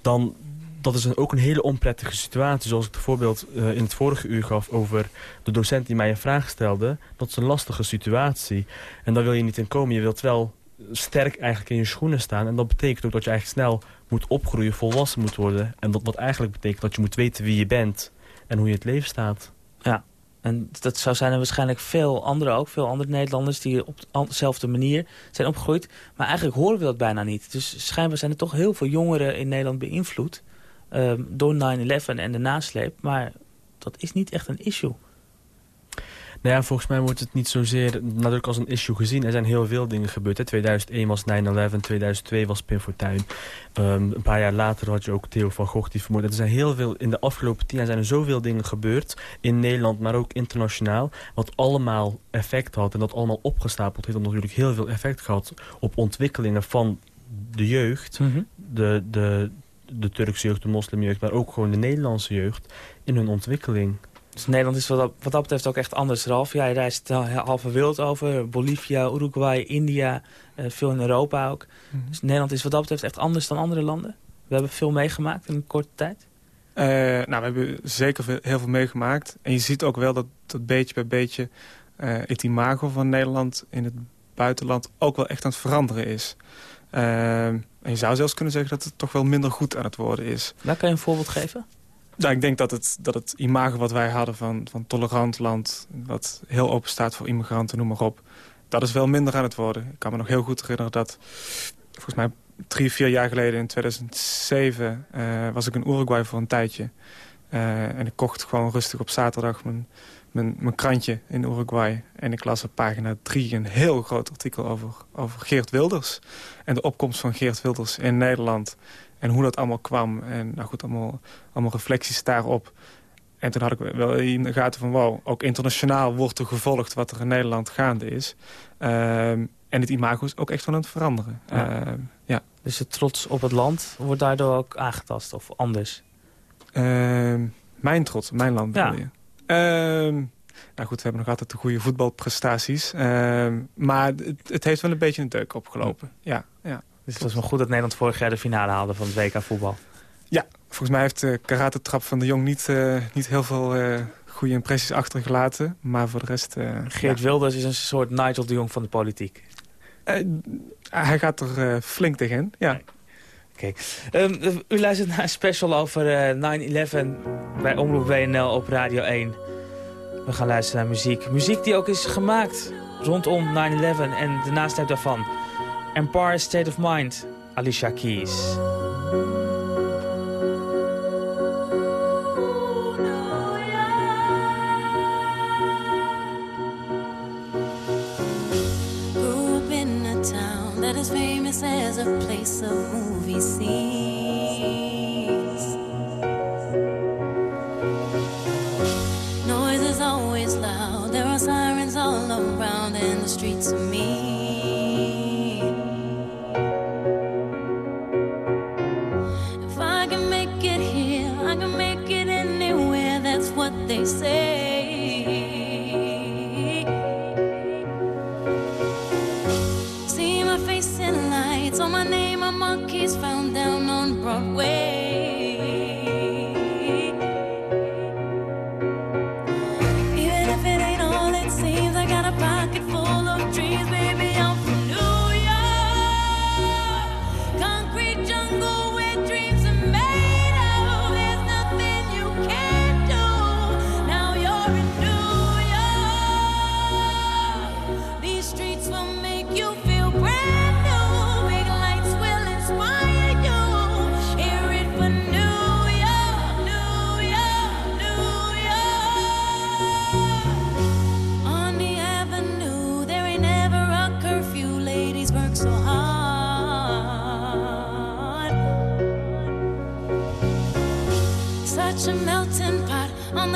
dan, dat is een, ook een hele onprettige situatie. Zoals ik het voorbeeld uh, in het vorige uur gaf over de docent die mij een vraag stelde. Dat is een lastige situatie. En daar wil je niet in komen. Je wilt wel sterk eigenlijk in je schoenen staan. En dat betekent ook dat je eigenlijk snel moet opgroeien, volwassen moet worden. En dat wat eigenlijk betekent dat je moet weten wie je bent en hoe je het leven staat. Ja, en dat zou zijn er waarschijnlijk veel anderen ook. Veel andere Nederlanders die op dezelfde manier zijn opgegroeid. Maar eigenlijk horen we dat bijna niet. Dus schijnbaar zijn er toch heel veel jongeren in Nederland beïnvloed... Um, door 9-11 en de nasleep. Maar dat is niet echt een issue. Nou ja, volgens mij wordt het niet zozeer nadruk als een issue gezien. Er zijn heel veel dingen gebeurd. Hè. 2001 was 9-11, 2002 was Pim Fortuyn. Um, een paar jaar later had je ook Theo van Gogh die vermoord. Er zijn heel veel, in de afgelopen tien jaar zijn er zoveel dingen gebeurd. In Nederland, maar ook internationaal. Wat allemaal effect had en dat allemaal opgestapeld heeft. Dat natuurlijk heel veel effect gehad op ontwikkelingen van de jeugd. Mhm. de, de, de Turkse jeugd, de moslimjeugd, maar ook gewoon de Nederlandse jeugd in hun ontwikkeling. Dus Nederland is wat dat, wat dat betreft ook echt anders. Ralf, jij reist halve wereld over. Bolivia, Uruguay, India, uh, veel in Europa ook. Mm -hmm. Dus Nederland is wat dat betreft echt anders dan andere landen. We hebben veel meegemaakt in een korte tijd. Uh, nou, we hebben zeker veel, heel veel meegemaakt. En je ziet ook wel dat, dat beetje bij beetje uh, het imago van Nederland in het buitenland ook wel echt aan het veranderen is. En je zou zelfs kunnen zeggen dat het toch wel minder goed aan het worden is. Daar kan je een voorbeeld geven? Nou, ik denk dat het, dat het imago wat wij hadden van, van tolerant land... wat heel open staat voor immigranten, noem maar op... dat is wel minder aan het worden. Ik kan me nog heel goed herinneren dat... volgens mij drie, vier jaar geleden, in 2007... Uh, was ik in Uruguay voor een tijdje. Uh, en ik kocht gewoon rustig op zaterdag mijn, mijn, mijn krantje in Uruguay. En ik las op pagina drie een heel groot artikel over, over Geert Wilders. En de opkomst van Geert Wilders in Nederland... En hoe dat allemaal kwam. En nou goed, allemaal, allemaal reflecties daarop. En toen had ik wel in de gaten van... wow, ook internationaal wordt er gevolgd wat er in Nederland gaande is. Ehm, en het imago is ook echt van aan het veranderen. Ja. Ehm, ja. Dus de trots op het land wordt daardoor ook aangetast of anders? Ehm, mijn trots, mijn land Ja. bedoel je? Ehm, nou goed, we hebben nog altijd de goede voetbalprestaties. Ehm, maar het, het heeft wel een beetje een deuk opgelopen. Ja, ja. Dus het was wel goed dat Nederland vorig jaar de finale haalde van het WK voetbal. Ja, volgens mij heeft de karate-trap van de Jong niet, eh, niet heel veel eh, goede impressies achtergelaten. Maar voor de rest... eh, Geert ja. Wilders is een soort Nigel de Jong van de politiek. Hij gaat er flink tegen, ja. Ehm, u luistert naar een special over eh, 9-11 bij Omroep WNL op Radio 1. We gaan luisteren naar muziek. Muziek die ook is gemaakt rondom 9-11 en de nasleep daarvan. Empire State of Mind, Alicia Keys.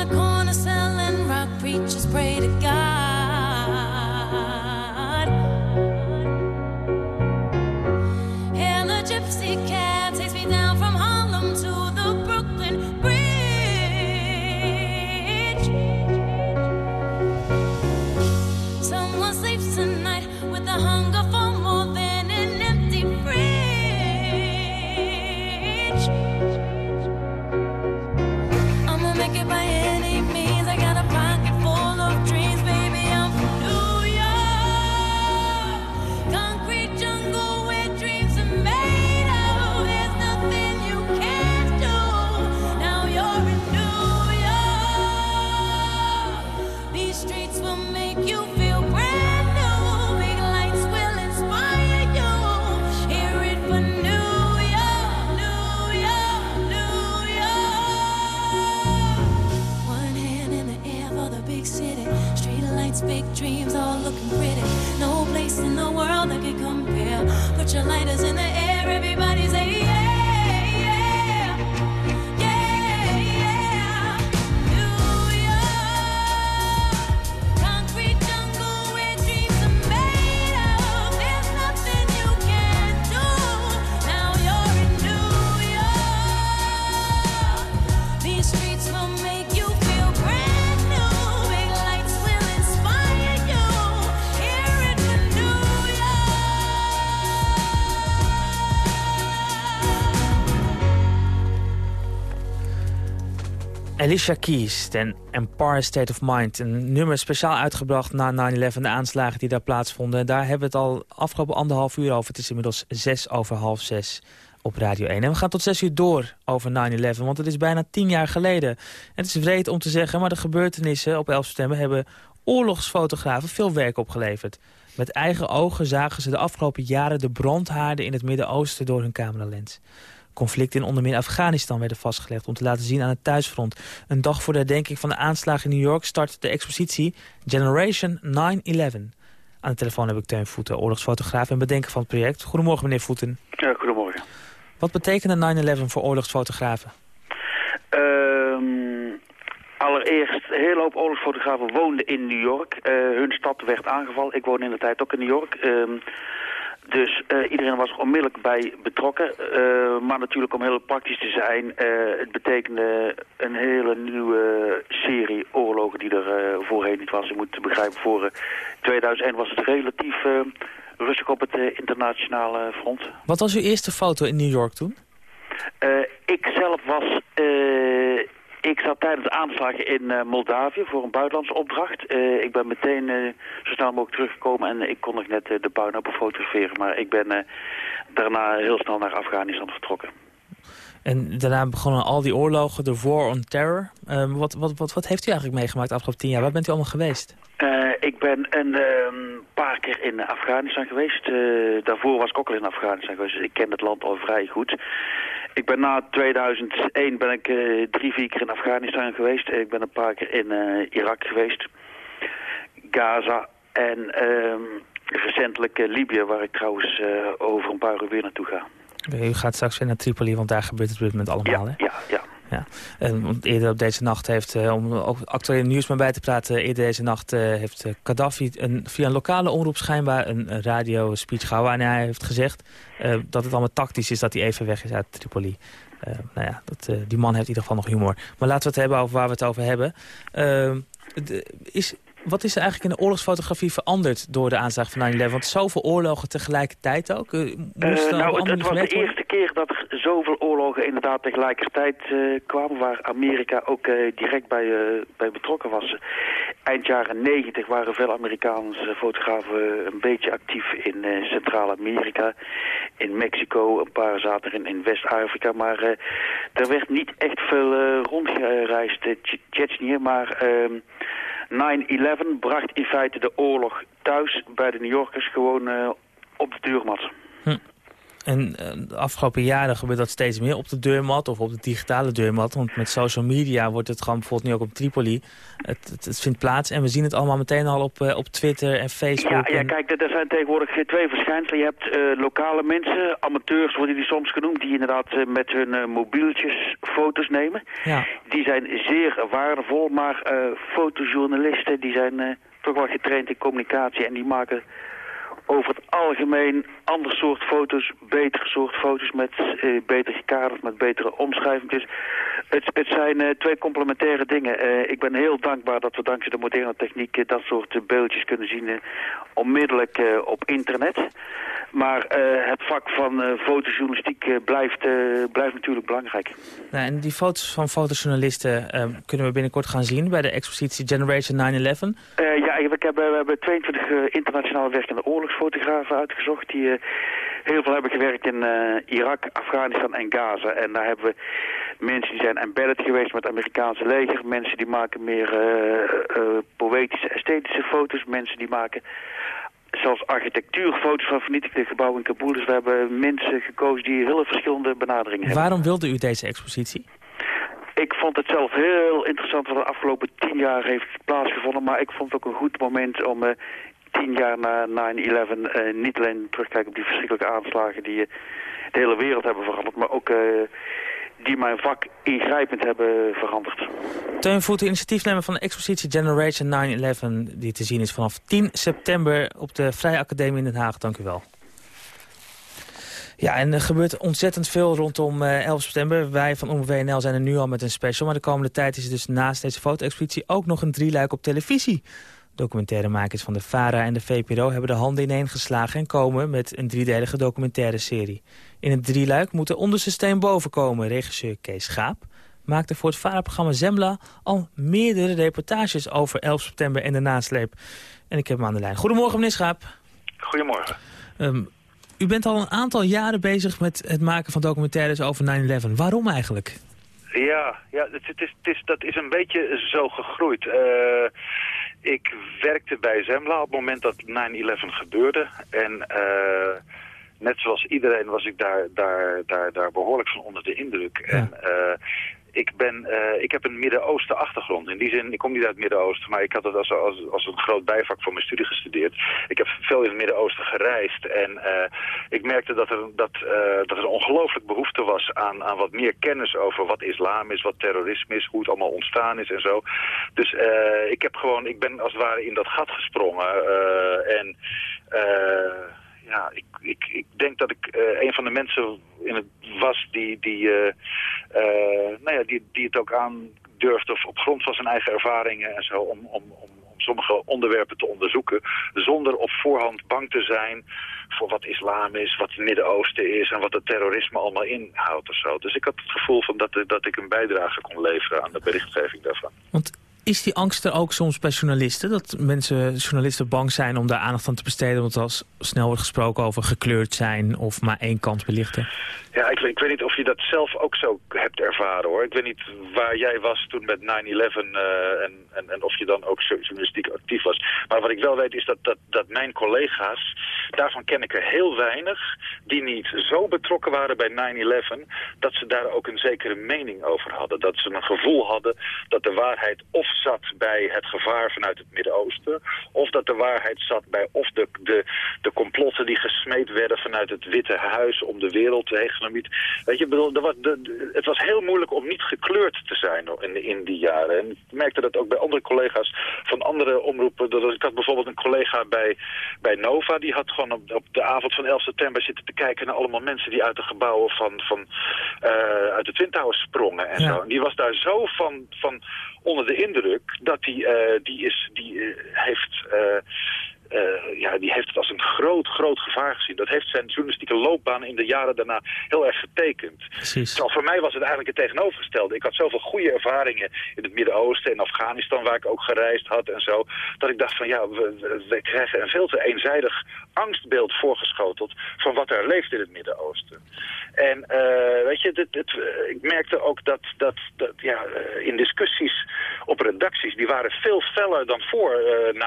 The corner selling rock. Preachers pray to God. Alicia Keys, ten Empire State of Mind. Een nummer speciaal uitgebracht na 9-11, de aanslagen die daar plaatsvonden. Daar hebben we het al afgelopen anderhalf uur over. Het is inmiddels zes over half zes op Radio 1. En we gaan tot zes uur door over 9-11, want het is bijna tien jaar geleden. En het is wreed om te zeggen, maar de gebeurtenissen op 11 september... hebben oorlogsfotografen veel werk opgeleverd. Met eigen ogen zagen ze de afgelopen jaren de brandhaarden in het Midden-Oosten door hun cameralens. Conflicten in onder meer Afghanistan werden vastgelegd om te laten zien aan het thuisfront. Een dag voor de herdenking van de aanslagen in New York start de expositie Generation 9-11. Aan de telefoon heb ik Teun Voeten, oorlogsfotograaf en bedenker van het project. Goedemorgen meneer Voeten. Ja, goedemorgen. Wat betekent 9-11 voor oorlogsfotografen? Ehm, allereerst, een hele hoop oorlogsfotografen woonden in New York. Eh, hun stad werd aangevallen. Ik woonde in de tijd ook in New York. Ehm, dus uh, iedereen was er onmiddellijk bij betrokken. Uh, maar natuurlijk om heel praktisch te zijn, uh, het betekende een hele nieuwe serie oorlogen die er voorheen niet was. Je moet begrijpen, voor 2001 was het relatief rustig op het internationale front. Wat was uw eerste foto in New York toen? ik zelf was ik zat tijdens aanslagen in uh, Moldavië voor een buitenlandse opdracht. Uh, ik ben meteen uh, zo snel mogelijk teruggekomen en ik kon nog net de puinhopen fotograferen. Maar ik ben daarna heel snel naar Afghanistan vertrokken. En daarna begonnen al die oorlogen, de War on Terror. Ehm, wat, wat, wat, wat heeft u eigenlijk meegemaakt de afgelopen tien jaar? Waar bent u allemaal geweest? ik ben een ehm, paar keer in Afghanistan geweest. daarvoor was ik ook al in Afghanistan geweest, dus ik ken het land al vrij goed. Ik ben na 2001 ben ik uh, drie, vier keer in Afghanistan geweest. Ik ben een paar keer in uh, Irak geweest. Gaza en uh, recentelijk uh, Libië, waar ik trouwens over een paar uur weer naartoe ga. U gaat straks weer naar Tripoli, want daar gebeurt het op dit moment allemaal, ja, hè? Ja, ja. Ja. En eerder op deze nacht heeft, uh, om ook actuele nieuws maar bij te praten... eerder deze nacht uh, heeft Gaddafi een, via een lokale omroep schijnbaar een radio-speech gehouden. En hij heeft gezegd dat het allemaal tactisch is dat hij even weg is uit Tripoli. nou ja, dat, die man heeft in ieder geval nog humor. Maar laten we het hebben over waar we het over hebben. De, is, wat is er eigenlijk in de oorlogsfotografie veranderd door de aanslag van 9-11? Want zoveel oorlogen tegelijkertijd ook? Uh, nou, het, het was de eerste keer dat er zoveel oorlogen inderdaad tegelijkertijd uh, kwamen... waar Amerika ook direct bij, bij betrokken was. Eind jaren 90 waren veel Amerikaanse fotografen een beetje actief in Centraal-Amerika. In Mexico, een paar zaten in, in West-Afrika. Maar er werd niet echt veel rondgereisd, Tsjetsnië, maar... Ehm, 9-11 bracht in feite de oorlog thuis bij de New Yorkers gewoon uh, op de deurmat. En uh, de afgelopen jaren gebeurt dat steeds meer op de deurmat of op de digitale deurmat. Want met social media wordt het gewoon bijvoorbeeld nu ook op Tripoli. Het, het, het vindt plaats en we zien het allemaal meteen al op, uh, op Twitter en Facebook. Ja, ja kijk, er zijn tegenwoordig twee verschijnselen. Je hebt uh, lokale mensen, amateurs worden die soms genoemd, die inderdaad met hun mobieltjes foto's nemen. Ja. Die zijn zeer waardevol, maar fotojournalisten die zijn toch wel getraind in communicatie en die maken over het algemeen ander soort foto's, betere soort foto's met uh, beter gekaderd, met betere omschrijving. Dus het, het zijn uh, twee complementaire dingen. Uh, ik ben heel dankbaar dat we dankzij de moderne techniek dat soort beeldjes kunnen zien onmiddellijk op internet. Maar het vak van fotojournalistiek blijft, blijft natuurlijk belangrijk. Nou, en die foto's van fotojournalisten kunnen we binnenkort gaan zien bij de expositie Generation 9-11. We hebben, we hebben 22 internationale werkende oorlogsfotografen uitgezocht die heel veel hebben gewerkt in Irak, Afghanistan en Gaza. En daar hebben we mensen die zijn embedded geweest met het Amerikaanse leger. Mensen die maken meer poëtische, esthetische foto's. Mensen die maken zelfs architectuurfoto's van vernietigde gebouwen in Kabul. Dus we hebben mensen gekozen die hele verschillende benaderingen hebben. Waarom wilde u deze expositie? Ik vond het zelf heel interessant wat de afgelopen tien jaar heeft plaatsgevonden. Maar ik vond het ook een goed moment om uh, tien jaar na 9-11 uh, niet alleen terugkijken op die verschrikkelijke aanslagen die uh, de hele wereld hebben veranderd, maar ook die mijn vak ingrijpend hebben veranderd. Teun Voet, de initiatiefnemer van de expositie Generation 9-11... die te zien is vanaf 10 september op de Vrije Academie in Den Haag. Dank u wel. Ja, en er gebeurt ontzettend veel rondom uh, 11 september. Wij van Omroep WNL zijn er nu al met een special. Maar de komende tijd is er dus naast deze foto-expositie ook nog een drieluik op televisie. Documentairemakers van de VARA en de VPRO hebben de handen ineen geslagen... en komen met een driedelige documentaire serie. In het drieluik moet de onderste steen boven komen. Regisseur Kees Schaap maakte voor het VARA-programma Zembla... al meerdere reportages over 11 september en de nasleep. En ik heb hem aan de lijn. Goedemorgen, meneer Schaap. Goedemorgen. Um, u bent al een aantal jaren bezig met het maken van documentaires over 9-11. Waarom eigenlijk? Ja, ja het, het, is, het is, dat is een beetje zo gegroeid. Uh, ik werkte bij Zembla op het moment dat 9-11 gebeurde. En uh, net zoals iedereen was ik daar, daar, daar, daar behoorlijk van onder de indruk. Ja. En uh, ik, ben, uh, ik heb een Midden-Oosten achtergrond. In die zin, ik kom niet uit het Midden-Oosten, maar ik had het als, als, als een groot bijvak voor mijn studie gestudeerd. Ik heb veel in het Midden-Oosten gereisd en uh, ik merkte dat er, dat, uh, dat er ongelooflijk behoefte was aan, aan wat meer kennis over wat islam is, wat terrorisme is, hoe het allemaal ontstaan is en zo. Dus ik heb gewoon, ik ben als het ware in dat gat gesprongen en ja, ik, ik, ik denk dat ik een van de mensen in het was die, die, nou ja, die, die het ook aan durfde of op grond van zijn eigen ervaringen en zo om, om, om sommige onderwerpen te onderzoeken zonder op voorhand bang te zijn voor wat islam is, wat het Midden-Oosten is en wat het terrorisme allemaal inhoudt of zo. Dus ik had het gevoel van dat, dat ik een bijdrage kon leveren aan de berichtgeving daarvan. Want is die angst er ook soms bij journalisten? Dat mensen, journalisten bang zijn om daar aandacht aan te besteden... omdat als snel wordt gesproken over gekleurd zijn of maar één kant belichten? Ja, ik, ik, weet niet of je dat zelf ook zo hebt ervaren hoor. Ik weet niet waar jij was toen met 9-11 uh, en, en, en, of je dan ook journalistiek actief was. Maar wat ik wel weet is dat, dat, dat mijn collega's, daarvan ken ik er heel weinig, die niet zo betrokken waren bij 9-11, dat ze daar ook een zekere mening over hadden. Dat ze een gevoel hadden dat de waarheid of zat bij het gevaar vanuit het Midden-Oosten, of dat de waarheid zat bij of de, de, de complotten die gesmeed werden vanuit het Witte Huis om de wereld te Weet je, bedoel, er was, de, het was heel moeilijk om niet gekleurd te zijn in, in die jaren. En ik merkte dat ook bij andere collega's van andere omroepen. Dat, ik had bijvoorbeeld een collega bij, bij Nova, die had gewoon op, op de avond van 11 september zitten te kijken naar allemaal mensen die uit de gebouwen van, van uh, uit de Twin Towers sprongen en zo. En die was daar zo van, van onder de indruk dat die, uh, die, is, die uh, heeft... Uh, ja, die heeft het als een groot, groot gevaar gezien. Dat heeft zijn journalistieke loopbaan in de jaren daarna heel erg getekend. Precies. Terwijl voor mij was het eigenlijk het tegenovergestelde. Ik had zoveel goede ervaringen in het Midden-Oosten en Afghanistan, waar ik ook gereisd had en zo. Dat ik dacht van ja, we, we krijgen een veel te eenzijdig angstbeeld voorgeschoteld van wat er leeft in het Midden-Oosten. En uh, weet je, dit, dit, ik merkte ook dat, dat, dat ja, in discussies op redacties, die waren veel feller dan voor 9-11.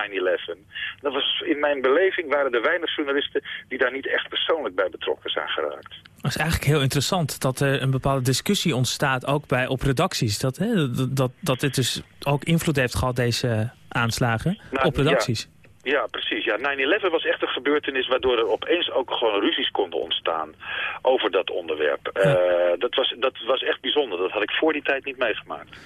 Dat was in mijn beleving waren er weinig journalisten die daar niet echt persoonlijk bij betrokken zijn geraakt. Dat is eigenlijk heel interessant dat er een bepaalde discussie ontstaat, ook bij, op redacties. Dat, hè, dat, dat dit dus ook invloed heeft gehad, deze aanslagen, nou, op redacties. Ja. ja precies. Ja, 9-11 was echt een gebeurtenis waardoor er opeens ook gewoon ruzies konden ontstaan over dat onderwerp. Uh, dat, was, dat was echt bijzonder. Dat had ik voor die tijd niet meegemaakt.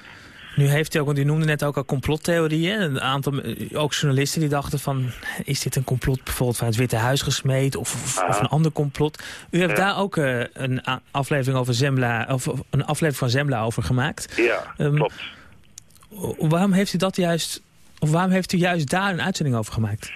Nu heeft hij ook, want u noemde net ook al complottheorieën. Een aantal, eh, ook journalisten die dachten van... is dit een complot bijvoorbeeld van het Witte Huis gesmeed of, of, of een ander complot? U heeft daar ook uh, een aflevering over Zembla, of een aflevering van Zembla over gemaakt. Ja, um, klopt. Waarom heeft u dat juist, of waarom heeft u juist daar een uitzending over gemaakt?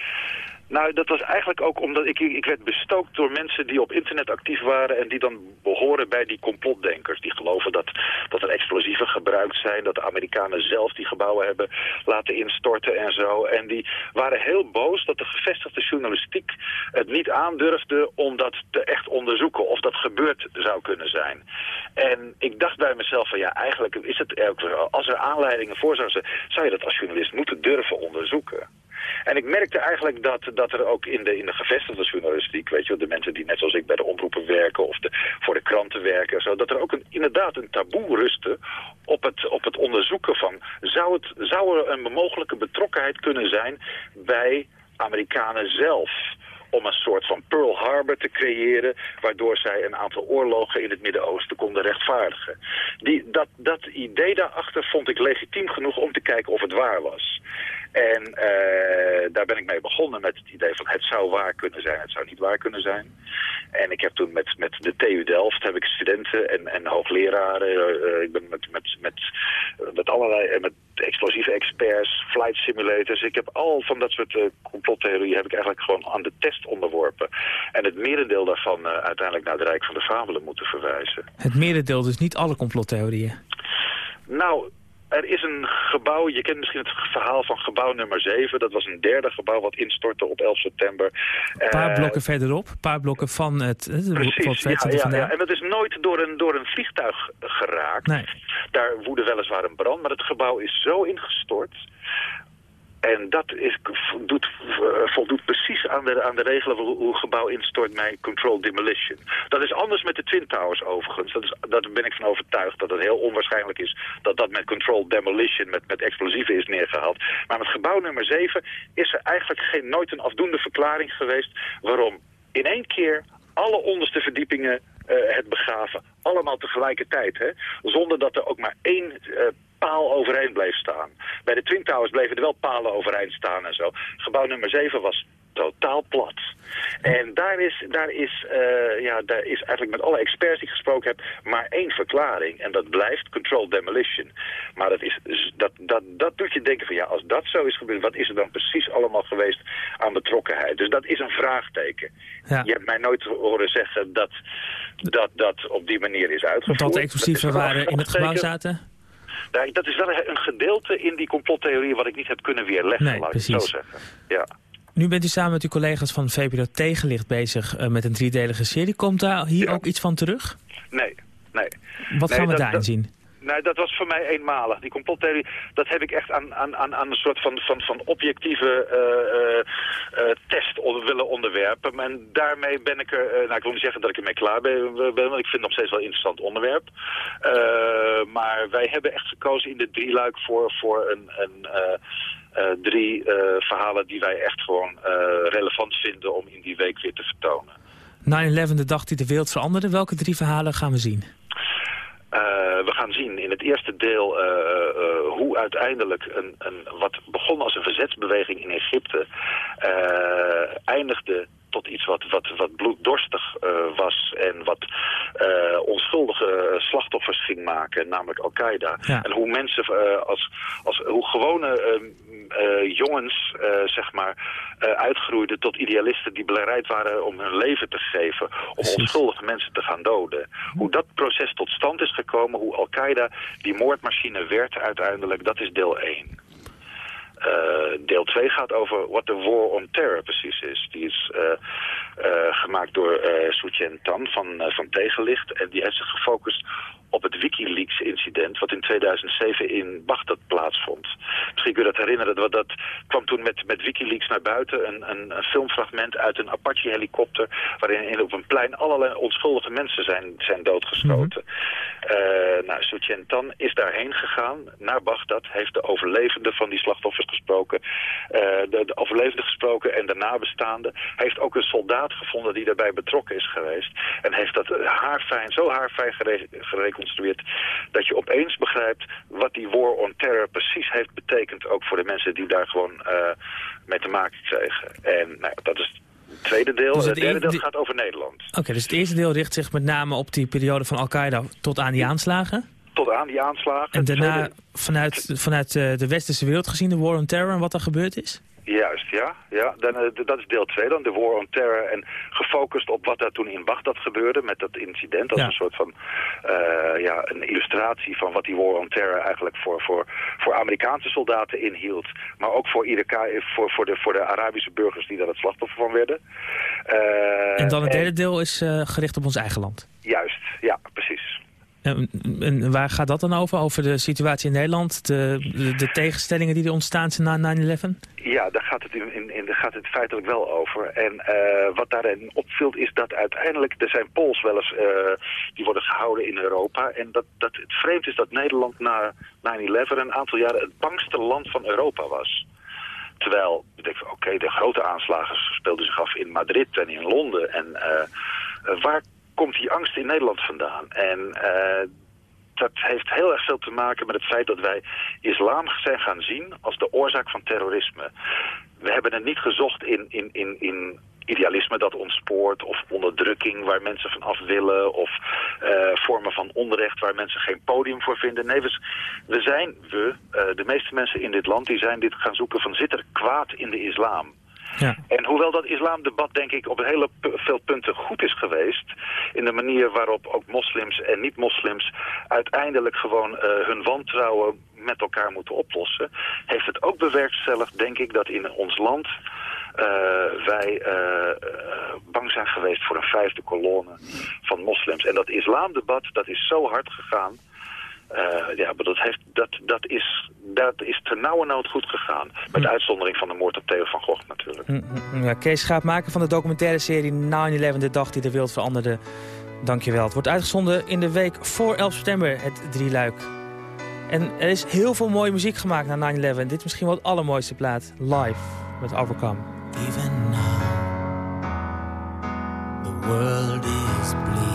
Nou, dat was eigenlijk ook omdat ik, ik werd bestookt door mensen die op internet actief waren... en die dan behoren bij die complotdenkers. Die geloven dat, dat er explosieven gebruikt zijn... dat de Amerikanen zelf die gebouwen hebben laten instorten en zo. En die waren heel boos dat de gevestigde journalistiek het niet aandurfde... om dat te echt onderzoeken of dat gebeurd zou kunnen zijn. En ik dacht bij mezelf van ja, eigenlijk is het... als er aanleidingen voor zouden zijn... zou je dat als journalist moeten durven onderzoeken. En ik merkte eigenlijk dat, dat er ook in de, in de gevestigde journalistiek, weet je, de mensen die net zoals ik bij de omroepen werken of de, voor de kranten werken, zo, dat er ook inderdaad een taboe rustte op het, op het onderzoeken van, zou, het, zou er een mogelijke betrokkenheid kunnen zijn bij Amerikanen zelf? om een soort van Pearl Harbor te creëren... waardoor zij een aantal oorlogen in het Midden-Oosten konden rechtvaardigen. Die, dat, dat idee daarachter vond ik legitiem genoeg om te kijken of het waar was. En uh, daar ben ik mee begonnen met het idee van het zou waar kunnen zijn, het zou niet waar kunnen zijn. En ik heb toen met, met de TU Delft heb ik studenten en, en hoogleraren, uh, ik ben met, met, met, met allerlei, met explosieve experts, flight simulators. Ik heb al van dat soort uh, complottheorieën heb ik eigenlijk gewoon aan de test onderworpen. En het merendeel daarvan uiteindelijk naar het Rijk van de Fabelen moeten verwijzen. Het merendeel, dus niet alle complottheorieën? Nou, er is een gebouw, je kent misschien het verhaal van gebouw nummer 7. Dat was een derde gebouw wat instortte op 11 september. Een paar uh, blokken verderop, een paar blokken van het... Precies, ja, ja, ja, en dat is nooit door een, door een vliegtuig geraakt. Nee. Daar woedde weliswaar een brand, maar het gebouw is zo ingestort En dat is, doet, voldoet precies aan de, aan de regelen hoe, gebouw instort bij controlled demolition. Dat is anders met de Twin Towers overigens. Dat daar ben ik van overtuigd dat het heel onwaarschijnlijk is dat dat met controlled demolition, met, met explosieven is neergehaald. Maar met gebouw nummer 7 is er eigenlijk geen, nooit een afdoende verklaring geweest waarom in één keer alle onderste verdiepingen uh, het begraven. Allemaal tegelijkertijd, hè? zonder dat er ook maar één uh, paal overeind bleef staan. Bij de Twin Towers bleven er wel palen overeind staan en zo. Gebouw nummer 7 was totaal plat. En daar is, daar, is, uh, ja, daar is eigenlijk met alle experts die ik gesproken heb maar één verklaring. En dat blijft controlled demolition. Maar dat, is, dat, dat, dat doet je denken van ja, als dat zo is gebeurd, wat is er dan precies allemaal geweest aan betrokkenheid? Dus dat is een vraagteken. Ja. Je hebt mij nooit horen zeggen dat dat, dat op die manier is uitgevoerd. Dat de explosieven waren in het gebouw zaten? Nou, dat is wel een gedeelte in die complottheorie wat ik niet heb kunnen weerleggen, nee, laat precies. ik het zo zeggen. Ja. Nu bent u samen met uw collega's van VPRO Tegenlicht bezig uh, met een driedelige serie. Komt daar hier ja. ook iets van terug? Nee, nee. Wat nee, gaan we dat, daarin dat, zien? Nee, dat was voor mij eenmalig. Die complottheorie, dat heb ik echt aan, aan, aan, aan een soort van, van, van objectieve uh, uh, test onder, willen onderwerpen. En daarmee ben ik er, nou ik wil niet zeggen dat ik ermee klaar ben, want ik vind het nog steeds wel een interessant onderwerp. maar wij hebben echt gekozen in de drieluik voor, voor een... een drie verhalen die wij echt gewoon relevant vinden om in die week weer te vertonen. 9-11, de dag die de wereld veranderde. Welke drie verhalen gaan we zien? We gaan zien in het eerste deel hoe uiteindelijk een, een, wat begon als een verzetsbeweging in Egypte eindigde tot iets wat, wat, wat bloeddorstig uh, was en wat uh, onschuldige slachtoffers ging maken, namelijk Al-Qaeda. Ja. En hoe mensen, als, als, hoe gewone jongens, zeg maar, uitgroeiden tot idealisten die bereid waren om hun leven te geven, om onschuldige mensen te gaan doden. Hoe dat proces tot stand is gekomen, hoe Al-Qaeda die moordmachine werd uiteindelijk, dat is deel 1. Uh, deel 2 gaat over wat de War on Terror precies is. Die is uh, uh, gemaakt door uh, Suchen Tan van, van Tegenlicht. En die heeft zich gefocust op het Wikileaks-incident... wat in 2007 in Bagdad plaatsvond. Misschien kun je dat herinneren. Dat, dat kwam toen met, met Wikileaks naar buiten. Een, een, een filmfragment uit een Apache-helikopter... waarin op een plein allerlei onschuldige mensen zijn, zijn doodgeschoten. Mm -hmm. nou, Suchen Tan is daarheen gegaan, naar Bagdad... heeft de overlevenden van die slachtoffers gesproken... de, de overlevenden gesproken en de nabestaanden. Hij heeft ook een soldaat gevonden die daarbij betrokken is geweest. En heeft dat haarfijn, zo haarfijn gere gereconstrueerd... dat je opeens begrijpt wat die war on terror precies heeft betekend... ook voor de mensen die daar gewoon uh, mee te maken kregen. En nou, dat is het tweede deel. Dus het, het derde deel gaat over Nederland. Oké, okay, dus het eerste deel richt zich met name op die periode van Al-Qaeda tot aan die aanslagen? Tot aan die aanslagen. En daarna tweede... vanuit, vanuit uh, de westerse wereld gezien de war on terror en wat er gebeurd is? Juist, ja. ja. Dan, uh, dat is deel 2 dan, de War on Terror. En gefocust op wat daar toen in Bagdad gebeurde met dat incident. Als ja. een soort van, uh, ja, een illustratie van wat die War on Terror eigenlijk voor, voor, voor Amerikaanse soldaten inhield. Maar ook voor, ieder, voor, voor, de, voor de Arabische burgers die daar het slachtoffer van werden. Uh, en dan het derde en, deel is gericht op ons eigen land. Juist, ja, precies. En, waar gaat dat dan over? Over de situatie in Nederland? De, de, tegenstellingen die er ontstaan zijn na 9-11? Ja, daar gaat het, in, in, gaat het feitelijk wel over. En uh, wat daarin opviel is dat uiteindelijk... er zijn polls wel eens... Uh, die worden gehouden in Europa. En dat, dat het vreemd is dat Nederland na 9-11 een aantal jaren... het bangste land van Europa was. Terwijl, ik denk oké, de grote aanslagen speelden zich af in Madrid en in Londen. En uh, waar komt die angst in Nederland vandaan? En uh, dat heeft heel erg veel te maken met het feit dat wij islam zijn gaan zien als de oorzaak van terrorisme. We hebben het niet gezocht in, in, in, in idealisme dat ontspoort of onderdrukking waar mensen van af willen of uh, vormen van onrecht waar mensen geen podium voor vinden. Nee, we, zijn, we, uh, de meeste mensen in dit land, die zijn dit gaan zoeken van zit er kwaad in de islam? Ja. En hoewel dat islamdebat denk ik op hele veel punten goed is geweest... in de manier waarop ook moslims en niet-moslims uiteindelijk gewoon uh, hun wantrouwen met elkaar moeten oplossen... heeft het ook bewerkstelligd, denk ik, dat in ons land... Uh, wij uh, bang zijn geweest voor een vijfde kolonne van moslims. En dat islamdebat, dat is zo hard gegaan... ja, maar dat, heeft, dat, dat, is, dat is ter nauwe nood goed gegaan. Met hm. uitzondering van de moord op Theo van Gogh natuurlijk. Hm, hm, ja, Kees Schaap, maken van de documentaire serie 9-11, de dag die de wereld veranderde. Dankjewel. Het wordt uitgezonden in de week voor 11 september, het drieluik. En er is heel veel mooie muziek gemaakt na 9-11. Dit is misschien wel het allermooiste plaat, live, met Overcome. Even now, the world is bleeding,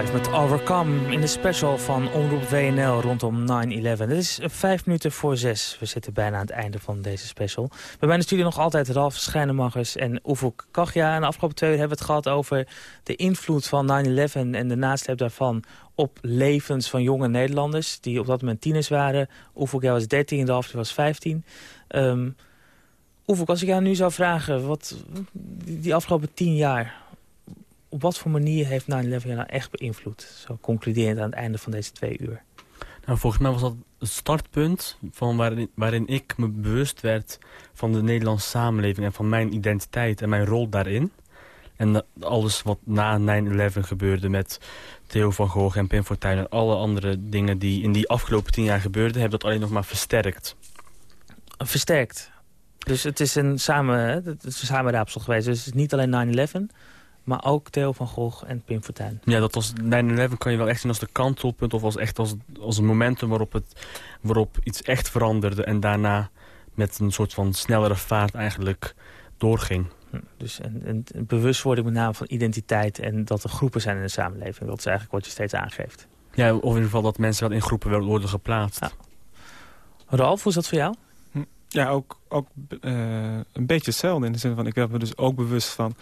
Met Overcome in de special van Omroep WNL rondom 9-11. Het is vijf minuten voor zes. We zitten bijna aan het einde van deze special. We hebben in nog altijd Ralf Schijnemachers en Oevoek Kachja. En de afgelopen twee uur hebben we het gehad over de invloed van 9-11... en de nasleep daarvan op levens van jonge Nederlanders... die op dat moment tieners waren. Oevoek, jij was 13 en Ralf was 15. Um, Oevoek, als ik jou nu zou vragen... wat die afgelopen tien jaar op wat voor manier heeft 9-11 nou echt beïnvloed? Zo concluderend aan het einde van deze twee uur. Nou, volgens mij was dat het startpunt van waarin, waarin ik me bewust werd van de Nederlandse samenleving en van mijn identiteit en mijn rol daarin. En alles wat na 9-11 gebeurde met Theo van Gogh en Pim Fortuyn... en alle andere dingen die in die afgelopen tien jaar gebeurden... hebben dat alleen nog maar versterkt. Versterkt? Dus het is een, samen, het is een samenraapsel geweest. Dus het is niet alleen 9-11, maar ook Theo van Gogh en Pim Fortuyn. Ja, dat was 9-11 kan je wel echt zien als de kantelpunt... of als echt als, als een momentum waarop, het, waarop iets echt veranderde... en daarna met een soort van snellere vaart eigenlijk doorging. Hm, dus een, een, een bewustwording met name van identiteit... en dat er groepen zijn in de samenleving. Dat is eigenlijk wat je steeds aangeeft. Ja, of in ieder geval dat mensen wel in groepen worden geplaatst. Ja. Ralf, hoe is dat voor jou? Hm, ja, ook, ook uh, een beetje hetzelfde. In de zin van, ik heb me dus ook bewust van...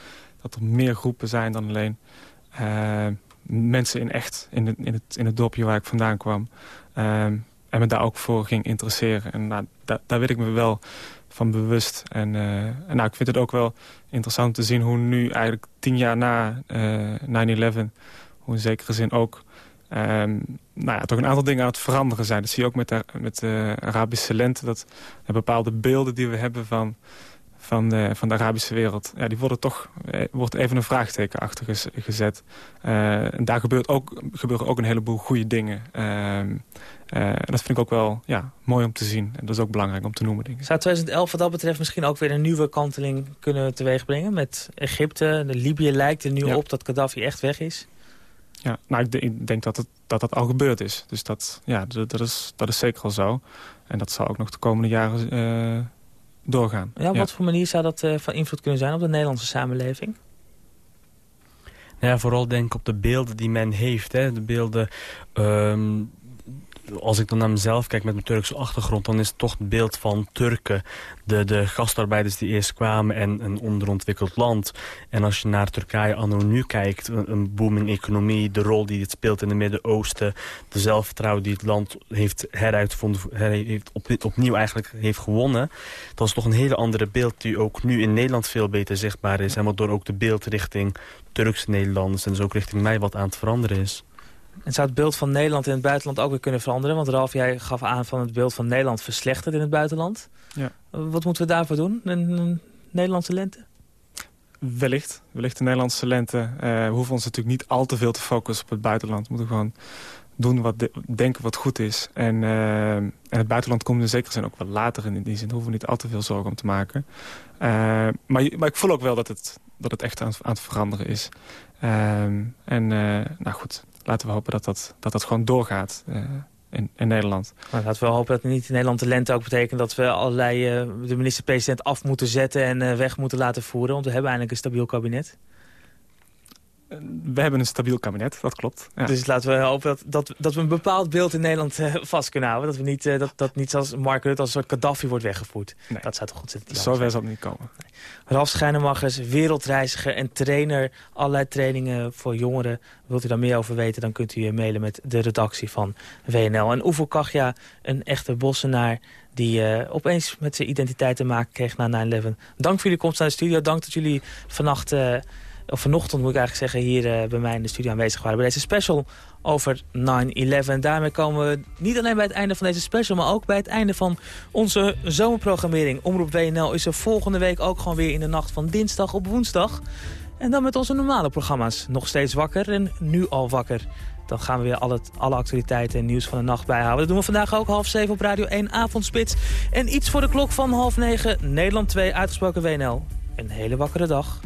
dat er meer groepen zijn dan alleen uh, mensen in echt... In het, in, het, in het dorpje waar ik vandaan kwam. Uh, en me daar ook voor ging interesseren. En nou, daar, weet ik me wel van bewust. En, uh, en nou, ik vind het ook wel interessant te zien hoe nu eigenlijk tien jaar na uh, 9-11... hoe in zekere zin ook um, nou ja, toch een aantal dingen aan het veranderen zijn. Dat zie je ook met de, met de Arabische lente. Dat bepaalde beelden die we hebben van, van, de, van de Arabische wereld... Ja, die worden toch eh, wordt even een vraagteken achter gezet. Uh, en daar gebeurt ook, gebeuren ook een heleboel goede dingen. Uh, uh, dat vind ik ook wel ja, mooi om te zien. En dat is ook belangrijk om te noemen. Denk ik. Zou 2011 wat dat betreft misschien ook weer een nieuwe kanteling kunnen teweegbrengen? Met Egypte, de Libië lijkt er nu op dat Gaddafi echt weg is. Ja, nou, ik, ik denk dat, het, dat dat al gebeurd is. Dus dat, ja, dat, dat, is, dat is zeker al zo. En dat zal ook nog de komende jaren doorgaan. Ja, op wat voor manier zou dat uh, van invloed kunnen zijn op de Nederlandse samenleving? Nou ja, vooral denk ik op de beelden die men heeft. Hè. De beelden um, als ik dan naar mezelf kijk met mijn Turkse achtergrond... dan is het toch het beeld van Turken. De, de gastarbeiders die eerst kwamen en een onderontwikkeld land. En als je naar Turkije anno nu kijkt... een, booming economie, de rol die het speelt in het Midden-Oosten... de zelfvertrouwen die het land heeft heruitgevonden... heeft op, opnieuw eigenlijk heeft gewonnen... dat is toch een hele andere beeld die ook nu in Nederland veel beter zichtbaar is. En waardoor ook de beeld richting Turkse Nederlanders... en dus ook richting mij wat aan het veranderen is. En zou het beeld van Nederland in het buitenland ook weer kunnen veranderen? Want Ralf, jij gaf aan van het beeld van Nederland verslechterd in het buitenland. Ja. Wat moeten we daarvoor doen? Een, Nederlandse lente? Wellicht. Wellicht de Nederlandse lente. Uh, we hoeven ons natuurlijk niet al te veel te focussen op het buitenland. We moeten gewoon doen wat denken wat goed is. En, uh, en het buitenland komt in zekere zin ook wel later in die zin. Daar hoeven we niet al te veel zorgen om te maken. Uh, maar, maar ik voel ook wel dat het, dat het echt aan, aan het veranderen is. Ehm, en nou goed, laten we hopen dat dat, dat, dat gewoon doorgaat uh, in, in Nederland. Maar laten we hopen dat niet in Nederland de lente ook betekent... dat we allerlei uh, de minister-president af moeten zetten en uh, weg moeten laten voeren. Want we hebben eindelijk een stabiel kabinet. We hebben een stabiel kabinet, dat klopt. Ja. Dus laten we hopen dat, dat, dat we een bepaald beeld in Nederland uh, vast kunnen houden. Dat we niet uh, dat, dat niet zoals Mark Rutte als een soort Gaddafi wordt weggevoerd. Nee. Dat zou toch ontzettend Zo ver zal het niet komen. Nee. Ralf Schijnemachers, wereldreiziger en trainer. Allerlei trainingen voor jongeren. Wilt u daar meer over weten, dan kunt u mailen met de redactie van WNL. En Oevo Kachja, een echte bossenaar die uh, opeens met zijn identiteit te maken kreeg na 9-11. Dank voor jullie komst naar de studio. Dank dat jullie vannacht of vanochtend moet ik eigenlijk zeggen, hier uh, bij mij in de studio aanwezig waren. Bij deze special over 9-11. Daarmee komen we niet alleen bij het einde van deze special, maar ook bij het einde van onze zomerprogrammering. Omroep WNL is er volgende week ook gewoon weer in de nacht van dinsdag op woensdag. En dan met onze normale programma's. Nog steeds wakker en nu al wakker. Dan gaan we weer alle, alle actualiteiten en nieuws van de nacht bijhouden. Dat doen we vandaag ook half zeven op Radio 1 Avondspits. En iets voor de klok van half negen Nederland 2 uitgesproken WNL. Een hele wakkere dag.